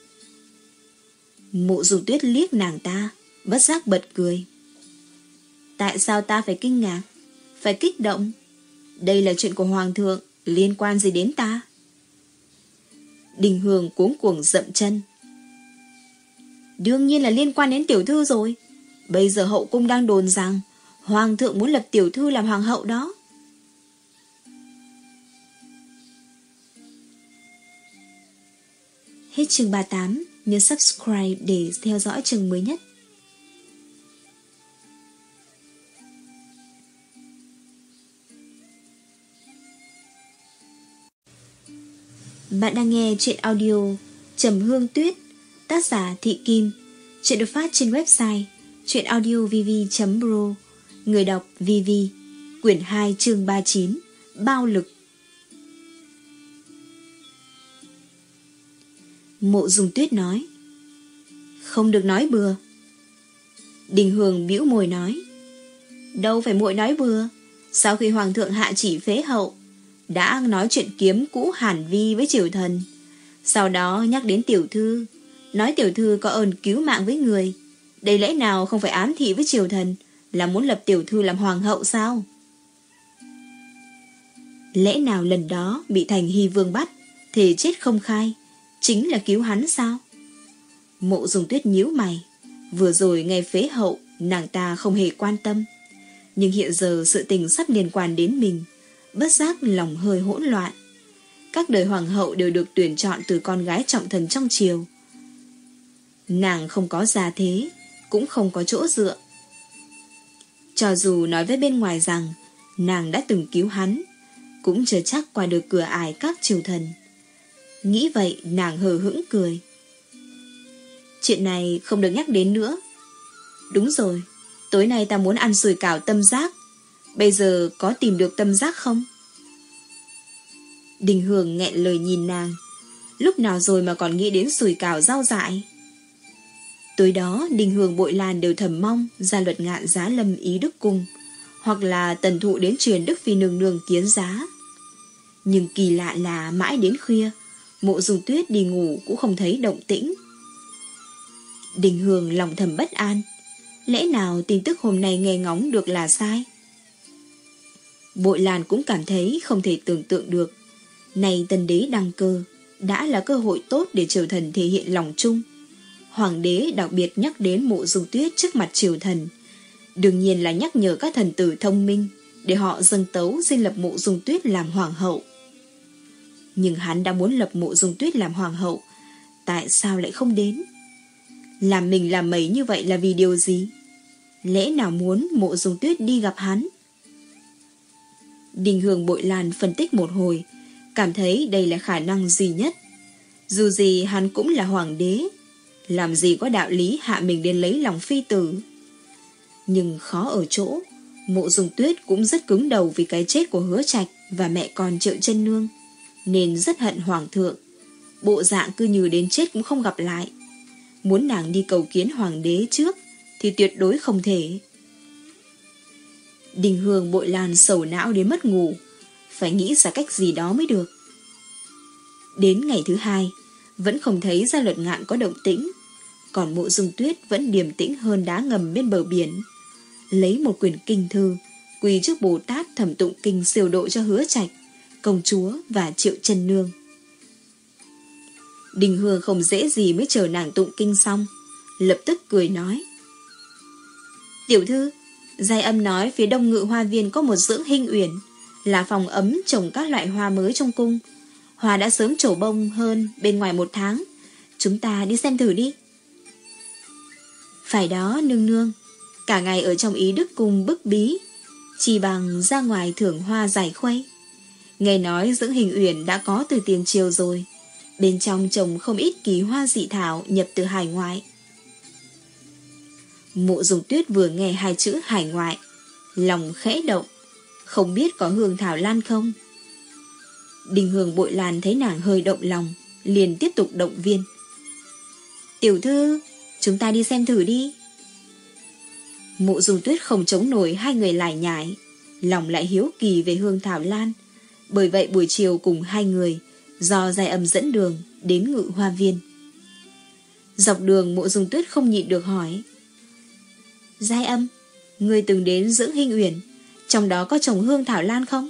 Mụ dùng tuyết liếc nàng ta, bất giác bật cười. Tại sao ta phải kinh ngạc, phải kích động? Đây là chuyện của Hoàng thượng, liên quan gì đến ta? Đình Hương cuống cuồng dậm chân. Đương nhiên là liên quan đến tiểu thư rồi. Bây giờ hậu cung đang đồn rằng Hoàng thượng muốn lập tiểu thư làm hoàng hậu đó. Hết chương 38, nhớ subscribe để theo dõi chương mới nhất. Bạn đang nghe chuyện audio Trầm Hương Tuyết Tác giả Thị Kim Chuyện được phát trên website chuyenaudiovv.pro Người đọc VV Quyển 2 chương 39 Bao lực Mộ dùng tuyết nói Không được nói bừa Đình hường bĩu môi nói Đâu phải muội nói bừa Sau khi Hoàng thượng hạ chỉ phế hậu đã nói chuyện kiếm cũ hàn vi với triều thần. Sau đó nhắc đến tiểu thư, nói tiểu thư có ơn cứu mạng với người. Đây lẽ nào không phải ám thị với triều thần, là muốn lập tiểu thư làm hoàng hậu sao? Lẽ nào lần đó bị thành hy vương bắt, Thì chết không khai, chính là cứu hắn sao? Mộ dùng tuyết nhíu mày. Vừa rồi nghe phế hậu, nàng ta không hề quan tâm. Nhưng hiện giờ sự tình sắp liên quan đến mình, bất giác lòng hơi hỗn loạn. Các đời hoàng hậu đều được tuyển chọn từ con gái trọng thần trong triều. Nàng không có gia thế, cũng không có chỗ dựa. Cho dù nói với bên ngoài rằng nàng đã từng cứu hắn, cũng chưa chắc qua được cửa ải các triều thần. Nghĩ vậy nàng hờ hững cười. Chuyện này không được nhắc đến nữa. Đúng rồi, tối nay ta muốn ăn sùi cảo tâm giác. Bây giờ có tìm được tâm giác không? Đình Hường nghẹn lời nhìn nàng. Lúc nào rồi mà còn nghĩ đến sùi cảo rau dại? Tối đó, Đình Hường bội làn đều thầm mong gia luật ngạn giá lâm ý đức cung, hoặc là tần thụ đến truyền Đức Phi nương nương kiến giá. Nhưng kỳ lạ là mãi đến khuya, mộ dùng tuyết đi ngủ cũng không thấy động tĩnh. Đình Hường lòng thầm bất an, lẽ nào tin tức hôm nay nghe ngóng được là sai? Bội Lan cũng cảm thấy không thể tưởng tượng được. Này tần đế đăng cơ, đã là cơ hội tốt để triều thần thể hiện lòng chung. Hoàng đế đặc biệt nhắc đến mộ dung tuyết trước mặt triều thần. Đương nhiên là nhắc nhở các thần tử thông minh để họ dâng tấu xin lập mộ dung tuyết làm hoàng hậu. Nhưng hắn đã muốn lập mộ dung tuyết làm hoàng hậu, tại sao lại không đến? Làm mình làm mấy như vậy là vì điều gì? Lẽ nào muốn mộ dung tuyết đi gặp hắn? Đình Hương bội làn phân tích một hồi, cảm thấy đây là khả năng duy nhất. Dù gì hắn cũng là hoàng đế, làm gì có đạo lý hạ mình đến lấy lòng phi tử. Nhưng khó ở chỗ, mộ dung tuyết cũng rất cứng đầu vì cái chết của hứa trạch và mẹ con trợ chân nương, nên rất hận hoàng thượng. Bộ dạng cứ như đến chết cũng không gặp lại. Muốn nàng đi cầu kiến hoàng đế trước thì tuyệt đối không thể. Đình Hương bội lan sầu não đến mất ngủ, phải nghĩ ra cách gì đó mới được. Đến ngày thứ hai, vẫn không thấy gia luật ngạn có động tĩnh, còn mộ dung tuyết vẫn điềm tĩnh hơn đá ngầm bên bờ biển. Lấy một quyển kinh thư, quỳ trước Bồ Tát thẩm tụng kinh siêu độ cho hứa trạch, công chúa và triệu chân nương. Đình Hương không dễ gì mới chờ nàng tụng kinh xong, lập tức cười nói. Tiểu thư, Giai âm nói phía đông ngự hoa viên có một dưỡng hình uyển, là phòng ấm trồng các loại hoa mới trong cung. Hoa đã sớm trổ bông hơn bên ngoài một tháng. Chúng ta đi xem thử đi. Phải đó nương nương, cả ngày ở trong ý đức cung bức bí, chỉ bằng ra ngoài thưởng hoa giải khuây. Nghe nói dưỡng hình uyển đã có từ tiền triều rồi, bên trong trồng không ít kỳ hoa dị thảo nhập từ hải ngoại. Mộ dùng tuyết vừa nghe hai chữ hải ngoại, lòng khẽ động, không biết có hương thảo lan không. Đình hương bội lan thấy nàng hơi động lòng, liền tiếp tục động viên. Tiểu thư, chúng ta đi xem thử đi. Mộ dùng tuyết không chống nổi hai người lại nhải, lòng lại hiếu kỳ về hương thảo lan. Bởi vậy buổi chiều cùng hai người, do dài âm dẫn đường đến ngự hoa viên. Dọc đường mộ dùng tuyết không nhịn được hỏi. Giai âm, người từng đến dưỡng hình uyển, trong đó có trồng hương thảo lan không?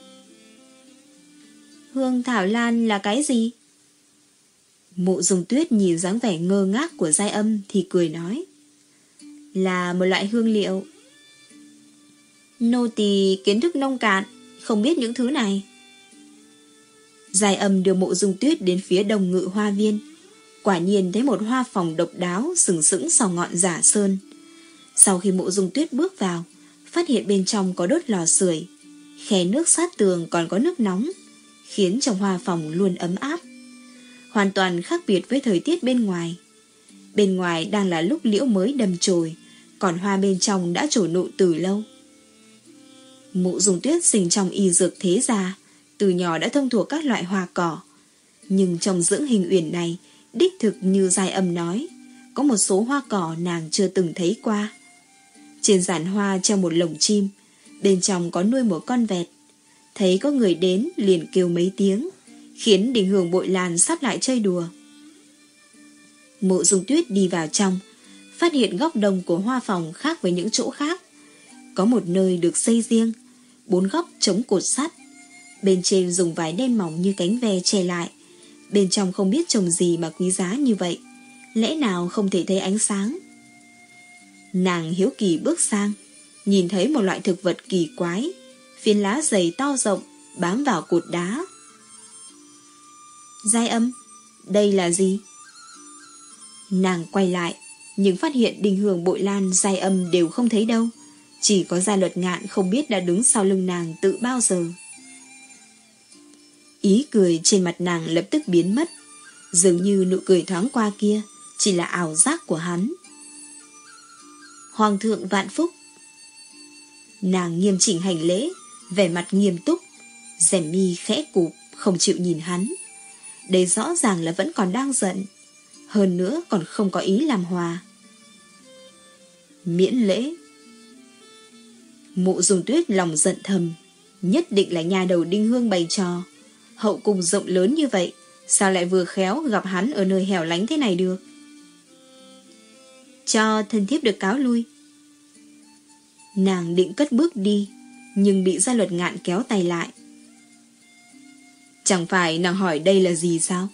Hương thảo lan là cái gì? Mộ dùng tuyết nhìn dáng vẻ ngơ ngác của giai âm thì cười nói. Là một loại hương liệu. Nô tỳ kiến thức nông cạn, không biết những thứ này. Giai âm đưa mộ dung tuyết đến phía đồng ngự hoa viên. Quả nhiên thấy một hoa phòng độc đáo sừng sững sau ngọn giả sơn. Sau khi mộ dung tuyết bước vào, phát hiện bên trong có đốt lò sưởi, khe nước sát tường còn có nước nóng, khiến trong hoa phòng luôn ấm áp. Hoàn toàn khác biệt với thời tiết bên ngoài. Bên ngoài đang là lúc liễu mới đầm chồi, còn hoa bên trong đã trổ nụ từ lâu. mụ dùng tuyết sinh trong y dược thế gia, từ nhỏ đã thông thuộc các loại hoa cỏ. Nhưng trong dưỡng hình uyển này, đích thực như dài âm nói, có một số hoa cỏ nàng chưa từng thấy qua. Trên giàn hoa treo một lồng chim, bên trong có nuôi một con vẹt. Thấy có người đến liền kêu mấy tiếng, khiến đình hưởng bội làn sắp lại chơi đùa. Mộ dung tuyết đi vào trong, phát hiện góc đông của hoa phòng khác với những chỗ khác. Có một nơi được xây riêng, bốn góc chống cột sắt. Bên trên dùng vải đen mỏng như cánh ve che lại. Bên trong không biết trồng gì mà quý giá như vậy Lẽ nào không thể thấy ánh sáng Nàng hiếu kỳ bước sang Nhìn thấy một loại thực vật kỳ quái Phiến lá dày to rộng Bám vào cột đá Giai âm, Đây là gì? Nàng quay lại, Nhưng phát hiện đình hưởng bội lan, Giai âm đều không thấy đâu. Chỉ có gia luật ngạn không biết đã đứng sau lưng nàng tự bao giờ. Ý cười trên mặt nàng lập tức biến mất. Dường như nụ cười thoáng qua kia, Chỉ là ảo giác của hắn. Hoàng thượng vạn phúc. Nàng nghiêm chỉnh hành lễ, Vẻ mặt nghiêm túc, Rèm mi khẽ cụp, Không chịu nhìn hắn. Đây rõ ràng là vẫn còn đang giận. Hơn nữa còn không có ý làm hòa. Miễn lễ. Mụ dùng tuyết lòng giận thầm, Nhất định là nhà đầu đinh hương bày trò. Hậu cùng rộng lớn như vậy, Sao lại vừa khéo gặp hắn ở nơi hẻo lánh thế này được? Cho thân thiếp được cáo lui. Nàng định cất bước đi, Nhưng bị gia luật ngạn kéo tay lại. Chẳng phải nàng hỏi đây là gì sao?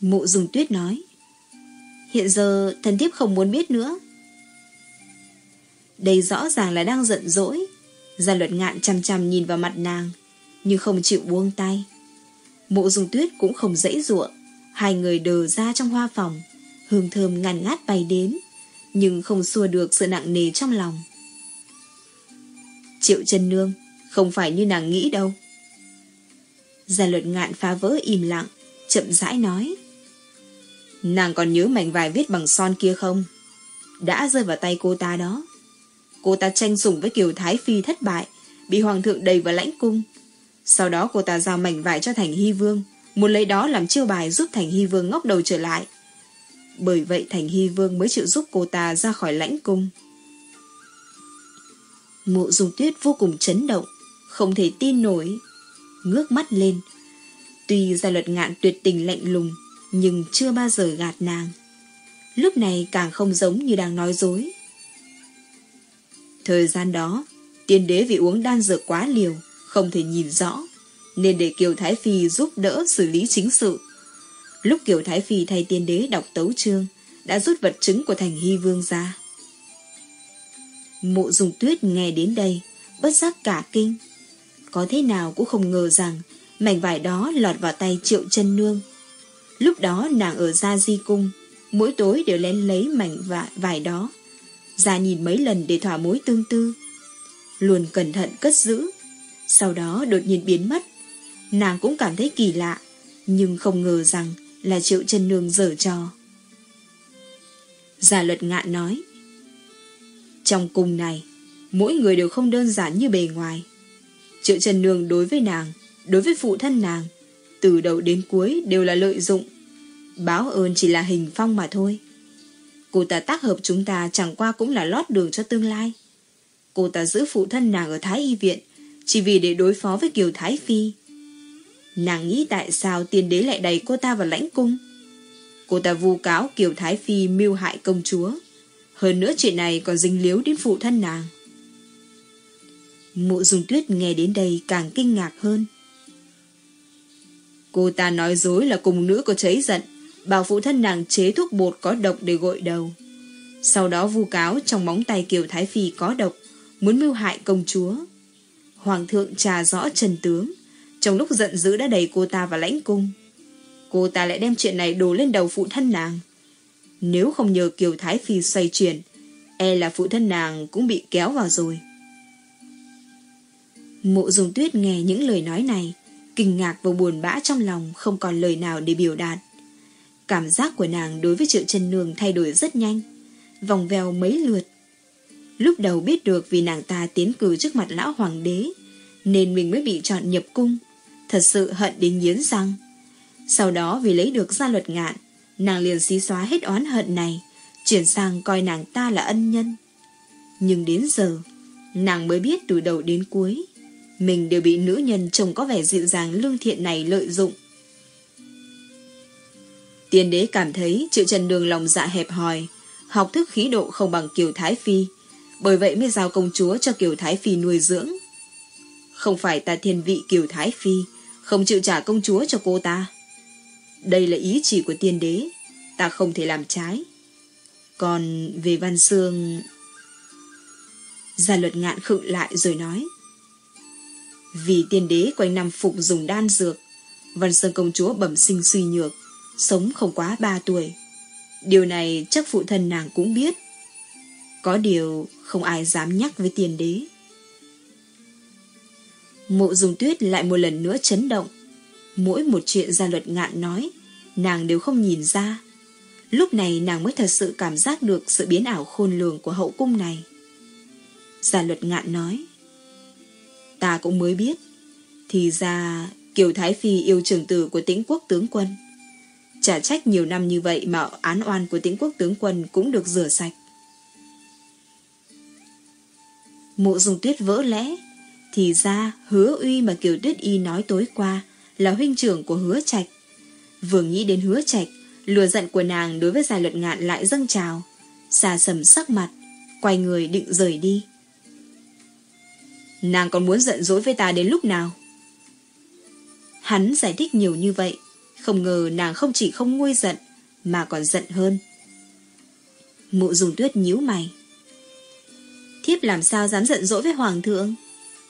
Mụ dùng tuyết nói, Hiện giờ thần thiếp không muốn biết nữa. Đây rõ ràng là đang giận dỗi. Gia luật ngạn chằm chằm nhìn vào mặt nàng, Nhưng không chịu buông tay. Mụ dùng tuyết cũng không dãy ruộng. Hai người đờ ra trong hoa phòng, Hương thơm ngàn ngát bay đến, Nhưng không xua được sự nặng nề trong lòng. Triệu chân nương, Không phải như nàng nghĩ đâu. Gia luật ngạn phá vỡ im lặng, Chậm rãi nói. Nàng còn nhớ mảnh vải viết bằng son kia không? Đã rơi vào tay cô ta đó. Cô ta tranh sủng với Kiều Thái Phi thất bại, Bị Hoàng thượng đầy vào lãnh cung. Sau đó cô ta giao mảnh vải cho Thành Hy Vương, Muốn lấy đó làm chiêu bài giúp Thành Hy Vương ngóc đầu trở lại. Bởi vậy Thành Hy Vương mới chịu giúp cô ta ra khỏi lãnh cung. Mộ dung tuyết vô cùng chấn động, Không thể tin nổi. Ngước mắt lên. Tuy gia luật ngạn tuyệt tình lạnh lùng, Nhưng chưa bao giờ gạt nàng. Lúc này càng không giống như đang nói dối. Thời gian đó, Tiên đế vì uống đan dược quá liều, Không thể nhìn rõ, Nên để Kiều Thái Phi giúp đỡ xử lý chính sự. Lúc Kiều Thái Phi thay tiên đế đọc tấu chương, Đã rút vật chứng của thành hy vương ra. Mộ dùng tuyết nghe đến đây, Bất giác cả kinh. Có thế nào cũng không ngờ rằng Mảnh vải đó lọt vào tay triệu chân nương. Lúc đó nàng ở Gia Di Cung Mỗi tối đều lén lấy mảnh vải, vải đó. Ra nhìn mấy lần để thỏa mối tương tư Luôn cẩn thận cất giữ. Sau đó đột nhiên biến mất. Nàng cũng cảm thấy kỳ lạ Nhưng không ngờ rằng Là triệu chân nương dở trò. Già luật ngạn nói Trong cung này Mỗi người đều không đơn giản như bề ngoài. Triệu trần nương đối với nàng, Đối với phụ thân nàng, Từ đầu đến cuối đều là lợi dụng Báo ơn chỉ là hình phong mà thôi Cô ta tác hợp chúng ta chẳng qua cũng là lót đường cho tương lai. Cô ta giữ phụ thân nàng ở Thái Y Viện, chỉ vì để đối phó với Kiều Thái Phi. Nàng nghĩ tại sao tiên đế lại đẩy cô ta vào lãnh cung. Cô ta vu cáo Kiều Thái Phi mưu hại công chúa. Hơn nữa chuyện này còn dính liếu đến phụ thân nàng. Mụ dùng tuyết nghe đến đây càng kinh ngạc hơn. Cô ta nói dối là cùng nữ có cháy giận bảo phụ thân nàng chế thuốc bột có độc để gội đầu. Sau đó vu cáo trong móng tay Kiều Thái Phi có độc, muốn mưu hại công chúa. Hoàng thượng trà rõ trần tướng, trong lúc giận dữ đã đẩy cô ta vào lãnh cung. Cô ta lại đem chuyện này đổ lên đầu phụ thân nàng. Nếu không nhờ Kiều Thái Phi xoay chuyển, e là phụ thân nàng cũng bị kéo vào rồi. Mộ dùng tuyết nghe những lời nói này, kinh ngạc và buồn bã trong lòng không còn lời nào để biểu đạt. Cảm giác của nàng đối với triệu chân nương thay đổi rất nhanh, vòng vèo mấy lượt. Lúc đầu biết được vì nàng ta tiến cử trước mặt lão hoàng đế, nên mình mới bị chọn nhập cung, thật sự hận đến nghiến răng. Sau đó vì lấy được gia luật ngạn, nàng liền xí xóa hết oán hận này, chuyển sang coi nàng ta là ân nhân. Nhưng đến giờ, nàng mới biết từ đầu đến cuối, mình đều bị nữ nhân trông có vẻ dịu dàng lương thiện này lợi dụng. Tiên đế cảm thấy triệu trần đường lòng dạ hẹp hòi, học thức khí độ không bằng Kiều Thái Phi, bởi vậy mới giao công chúa cho Kiều Thái Phi nuôi dưỡng. Không phải ta thiên vị Kiều Thái Phi, không chịu trả công chúa cho cô ta. Đây là ý chỉ của tiên đế, ta không thể làm trái. Còn về Văn Sương... Gia luật ngạn khựng lại rồi nói. Vì tiên đế quanh năm phục dùng đan dược, Văn Sơn công chúa bẩm sinh suy nhược, sống không quá ba tuổi. Điều này chắc phụ thân nàng cũng biết. Có điều không ai dám nhắc với tiên đế. Mộ dùng tuyết lại một lần nữa chấn động. Mỗi một chuyện gia luật ngạn nói, nàng đều không nhìn ra. Lúc này nàng mới thật sự cảm giác được sự biến ảo khôn lường của hậu cung này. Gia luật ngạn nói, ta cũng mới biết, thì ra Kiều Thái Phi yêu trưởng tử của tĩnh quốc tướng quân. Trả trách nhiều năm như vậy mà án oan của tĩnh quốc tướng quân cũng được rửa sạch. Mộ dùng tuyết vỡ lẽ, thì ra hứa uy mà Kiều Tuyết Y nói tối qua là huynh trưởng của hứa trạch. Vừa nghĩ đến hứa trạch, lừa giận của nàng đối với giải luật ngạn lại dâng trào. Xà sầm sắc mặt, quay người định rời đi. Nàng còn muốn giận dỗi với ta đến lúc nào? Hắn giải thích nhiều như vậy, không ngờ nàng không chỉ không nguôi giận, mà còn giận hơn. Mụ dùng tuyết nhíu mày. Thiếp làm sao dám giận dỗi với hoàng thượng?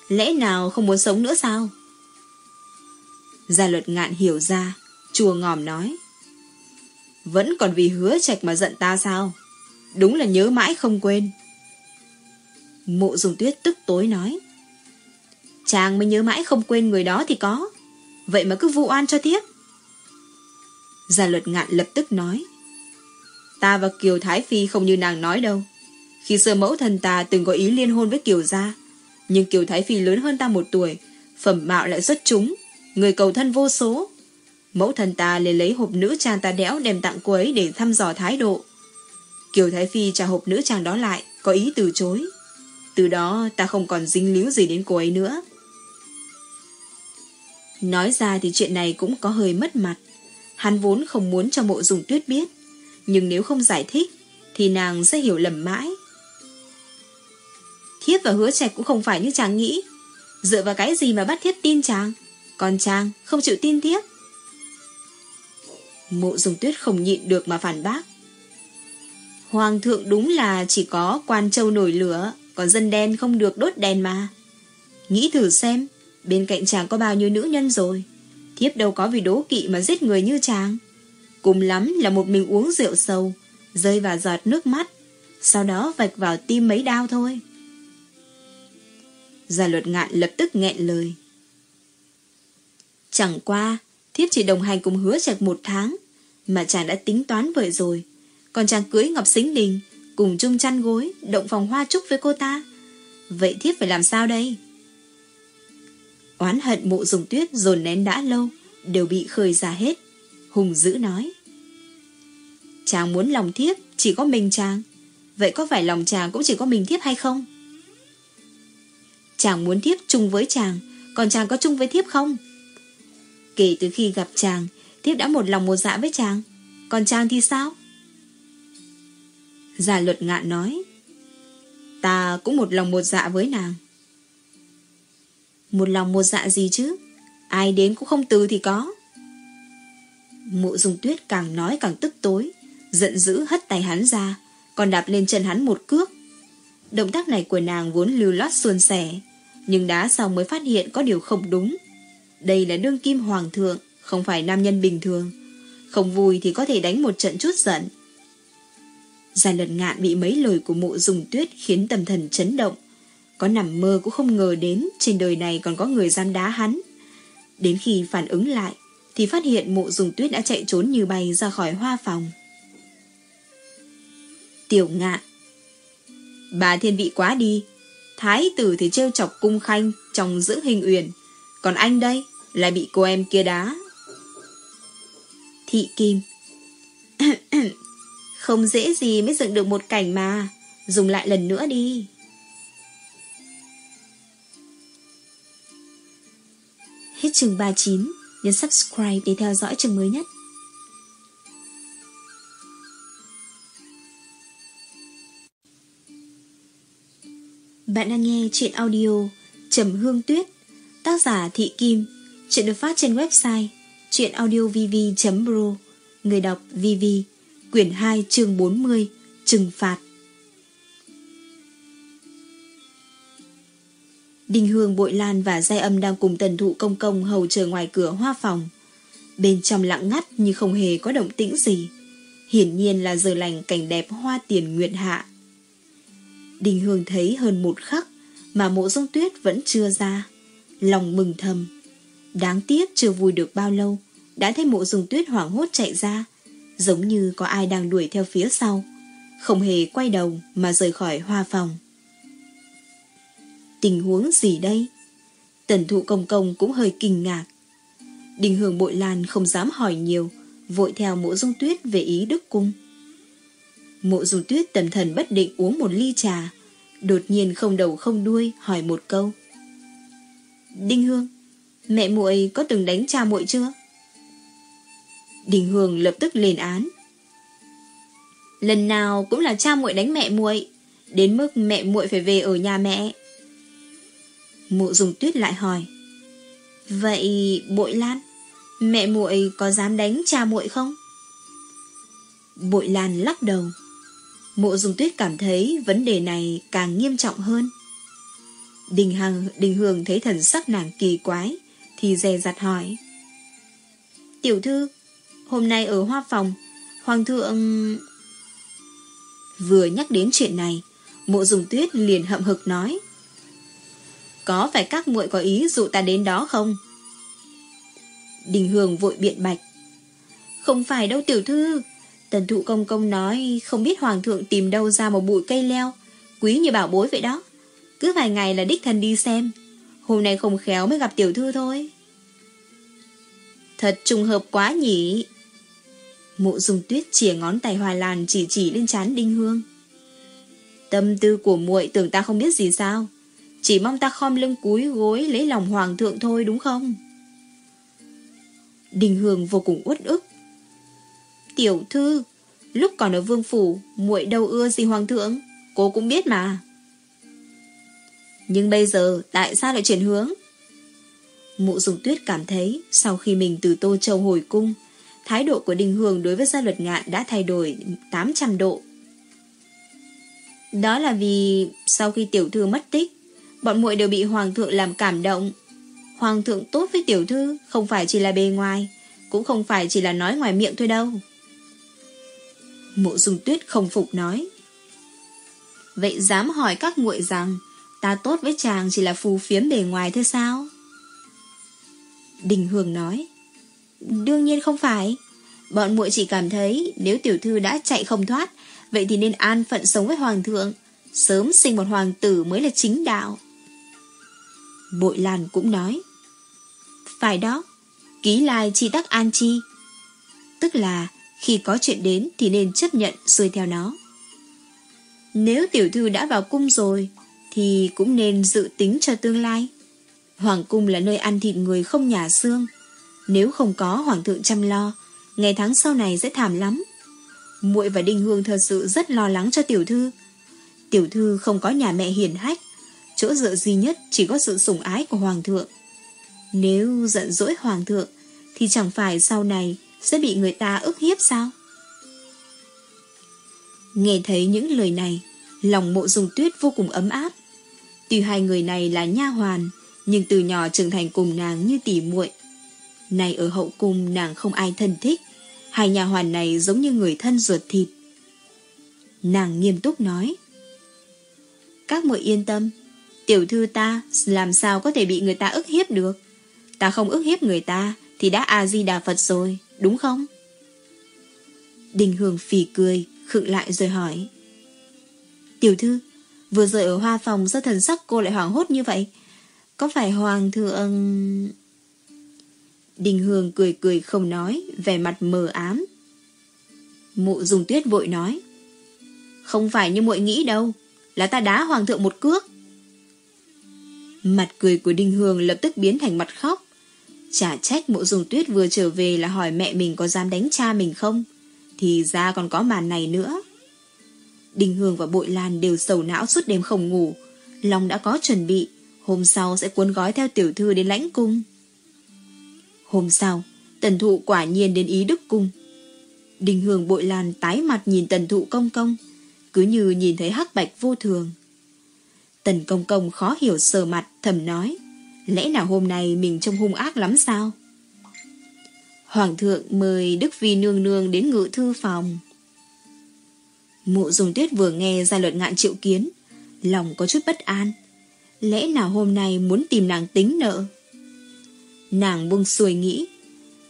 Lẽ nào không muốn sống nữa sao? Gia luật ngạn hiểu ra, chùa ngòm nói. Vẫn còn vì hứa trạch mà giận ta sao? Đúng là nhớ mãi không quên. Mộ dùng tuyết tức tối nói. Chàng mới nhớ mãi không quên người đó thì có. Vậy mà cứ vu oan cho tiếp. Gia luật ngạn lập tức nói. Ta và Kiều Thái Phi không như nàng nói đâu. Khi xưa mẫu thần ta từng có ý liên hôn với Kiều Gia. Nhưng Kiều Thái Phi lớn hơn ta một tuổi. Phẩm mạo lại rất trúng. Người cầu thân vô số. Mẫu thần ta liền lấy hộp nữ trang ta đẽo đem tặng cô ấy để thăm dò thái độ. Kiều Thái Phi trả hộp nữ trang đó lại, có ý từ chối. Từ đó ta không còn dính líu gì đến cô ấy nữa. Nói ra thì chuyện này cũng có hơi mất mặt. Hắn vốn không muốn cho mộ dùng tuyết biết. Nhưng nếu không giải thích, thì nàng sẽ hiểu lầm mãi. Thiếp và hứa trạch cũng không phải như chàng nghĩ. Dựa vào cái gì mà bắt thiếp tin chàng? Còn chàng không chịu tin thiếp. Mộ dùng tuyết không nhịn được mà phản bác. Hoàng thượng đúng là chỉ có quan châu nổi lửa, còn dân đen không được đốt đèn mà. Nghĩ thử xem, bên cạnh chàng có bao nhiêu nữ nhân rồi. Thiếp đâu có vì đố kỵ mà giết người như chàng. Cùng lắm là một mình uống rượu sâu, rơi vào giọt nước mắt, sau đó vạch vào tim mấy đau thôi. Gia luật ngạn lập tức nghẹn lời. Chẳng qua, thiếp chỉ đồng hành cùng hứa trạch một tháng, mà chàng đã tính toán vậy rồi. Còn chàng cưới Ngọc Xính Đình, cùng chung chăn gối, động phòng hoa trúc với cô ta. Vậy thiếp phải làm sao đây? Oán hận mộ dùng tuyết dồn nén đã lâu, đều bị khơi ra hết. Hùng dữ nói. Chàng muốn lòng thiếp, chỉ có mình chàng. Vậy có phải lòng chàng cũng chỉ có mình thiếp hay không? Chàng muốn thiếp chung với chàng, còn chàng có chung với thiếp không? Kể từ khi gặp chàng, thiếp đã một lòng một dạ với chàng. Còn chàng thì sao? Già luật ngạn nói. Ta cũng một lòng một dạ với nàng. Một lòng một dạ gì chứ? Ai đến cũng không từ thì có. Mụ dùng tuyết càng nói càng tức tối, giận dữ hất tay hắn ra, còn đạp lên chân hắn một cước. Động tác này của nàng vốn lưu lót suôn sẻ, nhưng đá sau mới phát hiện có điều không đúng. Đây là đương kim hoàng thượng, không phải nam nhân bình thường. Không vui thì có thể đánh một trận chút giận. Gia lật ngạn bị mấy lời của mụ dùng tuyết khiến tâm thần chấn động. Có nằm mơ cũng không ngờ đến trên đời này còn có người dám đá hắn. Đến khi phản ứng lại, thì phát hiện mụ dùng tuyết đã chạy trốn như bay ra khỏi hoa phòng. Tiểu ngạ Bà thiên vị quá đi. Thái tử thì trêu chọc cung khanh trong giữ hình uyển. Còn anh đây, lại bị cô em kia đá. Thị Kim (clears throat) Không dễ gì mới dựng được một cảnh mà Dùng lại lần nữa đi Hết chương 39 Nhấn subscribe để theo dõi chương mới nhất. Bạn đang nghe chuyện audio Trầm Hương Tuyết Tác giả Thị Kim Chuyện được phát trên website chuyenaudiovv.pro, Người đọc VV Quyển 2 chương 40 Trừng phạt. Đinh Hương, Bội Lan và Giai Âm đang cùng tần thụ công công hầu chờ ngoài cửa hoa phòng. Bên trong lặng ngắt như không hề có động tĩnh gì. Hiển nhiên là giờ lành cảnh đẹp hoa tiền nguyệt hạ. Đinh Hương thấy hơn một khắc mà mộ dung tuyết vẫn chưa ra. Lòng mừng thầm. Đáng tiếc chưa vui được bao lâu. Đã thấy mộ dung tuyết hoảng hốt chạy ra. Giống như có ai đang đuổi theo phía sau. Không hề quay đầu mà rời khỏi hoa phòng. Tình huống gì đây? Tần thụ công công cũng hơi kinh ngạc. Đình hưởng bội lan không dám hỏi nhiều, vội theo mộ dung tuyết về ý đức cung. Mộ dung tuyết tầm thần bất định uống một ly trà, đột nhiên không đầu không đuôi hỏi một câu. Đinh Hương, mẹ muội có từng đánh cha muội chưa? Đình Hương lập tức lên án. Lần nào cũng là cha muội đánh mẹ muội, đến mức mẹ muội phải về ở nhà mẹ. Mộ dùng tuyết lại hỏi. Vậy bội lan, mẹ muội có dám đánh cha muội không? Bội lan lắc đầu. Mộ dùng tuyết cảm thấy vấn đề này càng nghiêm trọng hơn. Đình Hằng, Đình Hương thấy thần sắc nàng kỳ quái, thì dè dặt hỏi. Tiểu thư, hôm nay ở hoa phòng, Hoàng thượng... Vừa nhắc đến chuyện này, mộ dùng tuyết liền hậm hực nói. Có phải các muội có ý dụ ta đến đó không? Đình Hương vội biện bạch. Không phải đâu tiểu thư. Tần thụ công công nói không biết hoàng thượng tìm đâu ra một bụi cây leo, quý như bảo bối vậy đó. Cứ vài ngày là đích thân đi xem. Hôm nay không khéo mới gặp tiểu thư thôi. Thật trùng hợp quá nhỉ. Mộ dùng tuyết chìa ngón tay hoa làn chỉ chỉ lên chán đinh hương. Tâm tư của muội tưởng ta không biết gì sao. Chỉ mong ta khom lưng cúi gối lấy lòng hoàng thượng thôi đúng không? Đình Hương vô cùng uất ức. Tiểu thư, lúc còn ở vương phủ, muội đâu ưa gì hoàng thượng, cô cũng biết mà. Nhưng bây giờ, tại sao lại chuyển hướng? Mụ dùng tuyết cảm thấy, sau khi mình từ Tô Châu hồi cung, thái độ của Đình Hương đối với gia luật ngạn đã thay đổi 800 độ. Đó là vì sau khi tiểu thư mất tích, bọn muội đều bị hoàng thượng làm cảm động. Hoàng thượng tốt với tiểu thư không phải chỉ là bề ngoài, cũng không phải chỉ là nói ngoài miệng thôi đâu. Mộ dung tuyết không phục nói. Vậy dám hỏi các muội rằng ta tốt với chàng chỉ là phù phiếm bề ngoài thôi sao? Đình Hương nói. Đương nhiên không phải. Bọn muội chỉ cảm thấy nếu tiểu thư đã chạy không thoát, vậy thì nên an phận sống với hoàng thượng, sớm sinh một hoàng tử mới là chính đạo. Bội Lan cũng nói. Phải đó, ký lai chi tắc an chi. Tức là khi có chuyện đến thì nên chấp nhận xuôi theo nó. Nếu tiểu thư đã vào cung rồi thì cũng nên dự tính cho tương lai. Hoàng cung là nơi ăn thịt người không nhà xương. Nếu không có hoàng thượng chăm lo, ngày tháng sau này sẽ thảm lắm. Muội và Đinh Hương thật sự rất lo lắng cho tiểu thư. Tiểu thư không có nhà mẹ hiền hách, chỗ dựa duy nhất chỉ có sự sủng ái của Hoàng thượng. Nếu giận dỗi Hoàng thượng, thì chẳng phải sau này sẽ bị người ta ức hiếp sao? Nghe thấy những lời này, lòng mộ dùng tuyết vô cùng ấm áp. Tuy hai người này là nha hoàn, nhưng từ nhỏ trưởng thành cùng nàng như tỉ muội. Này ở hậu cung nàng không ai thân thích, hai nhà hoàn này giống như người thân ruột thịt. Nàng nghiêm túc nói. Các muội yên tâm, Tiểu thư ta làm sao có thể bị người ta ức hiếp được? Ta không ức hiếp người ta thì đã A-di-đà Phật rồi, đúng không? Đình Hương phì cười, khựng lại rồi hỏi. Tiểu thư, vừa rồi ở hoa phòng sao thần sắc cô lại hoảng hốt như vậy? Có phải hoàng thượng... Đình Hương cười cười không nói, vẻ mặt mờ ám. Mụ dùng tuyết vội nói. Không phải như muội nghĩ đâu, là ta đá hoàng thượng một cước. Mặt cười của Đinh Hương lập tức biến thành mặt khóc. Chả trách mộ dùng tuyết vừa trở về là hỏi mẹ mình có dám đánh cha mình không. Thì ra còn có màn này nữa. Đinh Hương và Bội Lan đều sầu não suốt đêm không ngủ. Long đã có chuẩn bị. Hôm sau sẽ cuốn gói theo tiểu thư đến lãnh cung. Hôm sau, Tần thụ quả nhiên đến ý đức cung. Đình hương bội lan tái mặt nhìn tần thụ công công, cứ như nhìn thấy hắc bạch vô thường. Tần công công khó hiểu sờ mặt, thầm nói, lẽ nào hôm nay mình trông hung ác lắm sao? Hoàng thượng mời Đức Phi nương nương đến ngự thư phòng. Mụ dùng tuyết vừa nghe ra luật ngạn triệu kiến, lòng có chút bất an. Lẽ nào hôm nay muốn tìm nàng tính nợ? Nàng buông xuôi nghĩ,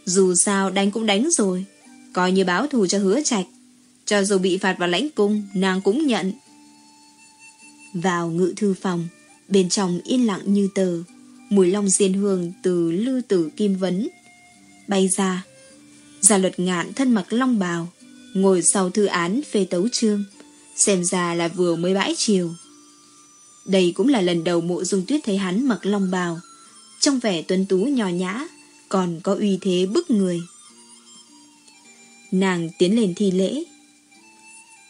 dù sao đánh cũng đánh rồi, coi như báo thù cho hứa trạch. Cho dù bị phạt vào lãnh cung, nàng cũng nhận. Vào ngự thư phòng, bên trong yên lặng như tờ, mùi long diên hương từ lư tử kim vấn. Bay ra, gia luật ngạn thân mặc long bào, ngồi sau thư án phê tấu trương, xem ra là vừa mới bãi chiều. Đây cũng là lần đầu mộ dung tuyết thấy hắn mặc long bào, trong vẻ tuấn tú nhỏ nhã, còn có uy thế bức người. Nàng tiến lên thi lễ.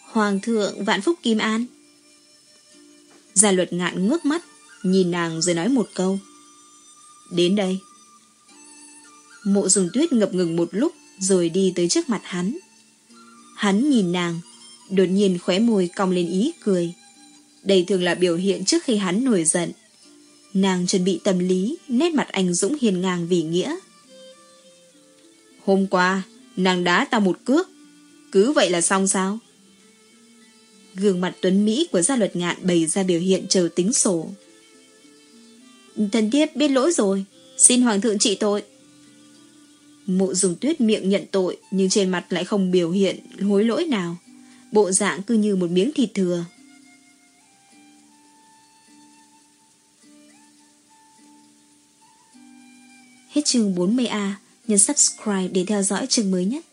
Hoàng thượng vạn phúc kim an. Gia luật ngạn ngước mắt, nhìn nàng rồi nói một câu. Đến đây. Mộ dùng tuyết ngập ngừng một lúc rồi đi tới trước mặt hắn. Hắn nhìn nàng, đột nhiên khóe môi cong lên ý cười. Đây thường là biểu hiện trước khi hắn nổi giận. Nàng chuẩn bị tâm lý, nét mặt anh Dũng hiền ngang vì nghĩa. Hôm qua, nàng đá ta một cước. Cứ vậy là xong sao? Gương mặt tuấn Mỹ của gia luật ngạn bày ra biểu hiện chờ tính sổ. Thần thiếp biết lỗi rồi, xin hoàng thượng trị tội. Mộ dùng tuyết miệng nhận tội nhưng trên mặt lại không biểu hiện hối lỗi nào. Bộ dạng cứ như một miếng thịt thừa. Hết chương 40A, nhấn subscribe để theo dõi chương mới nhất.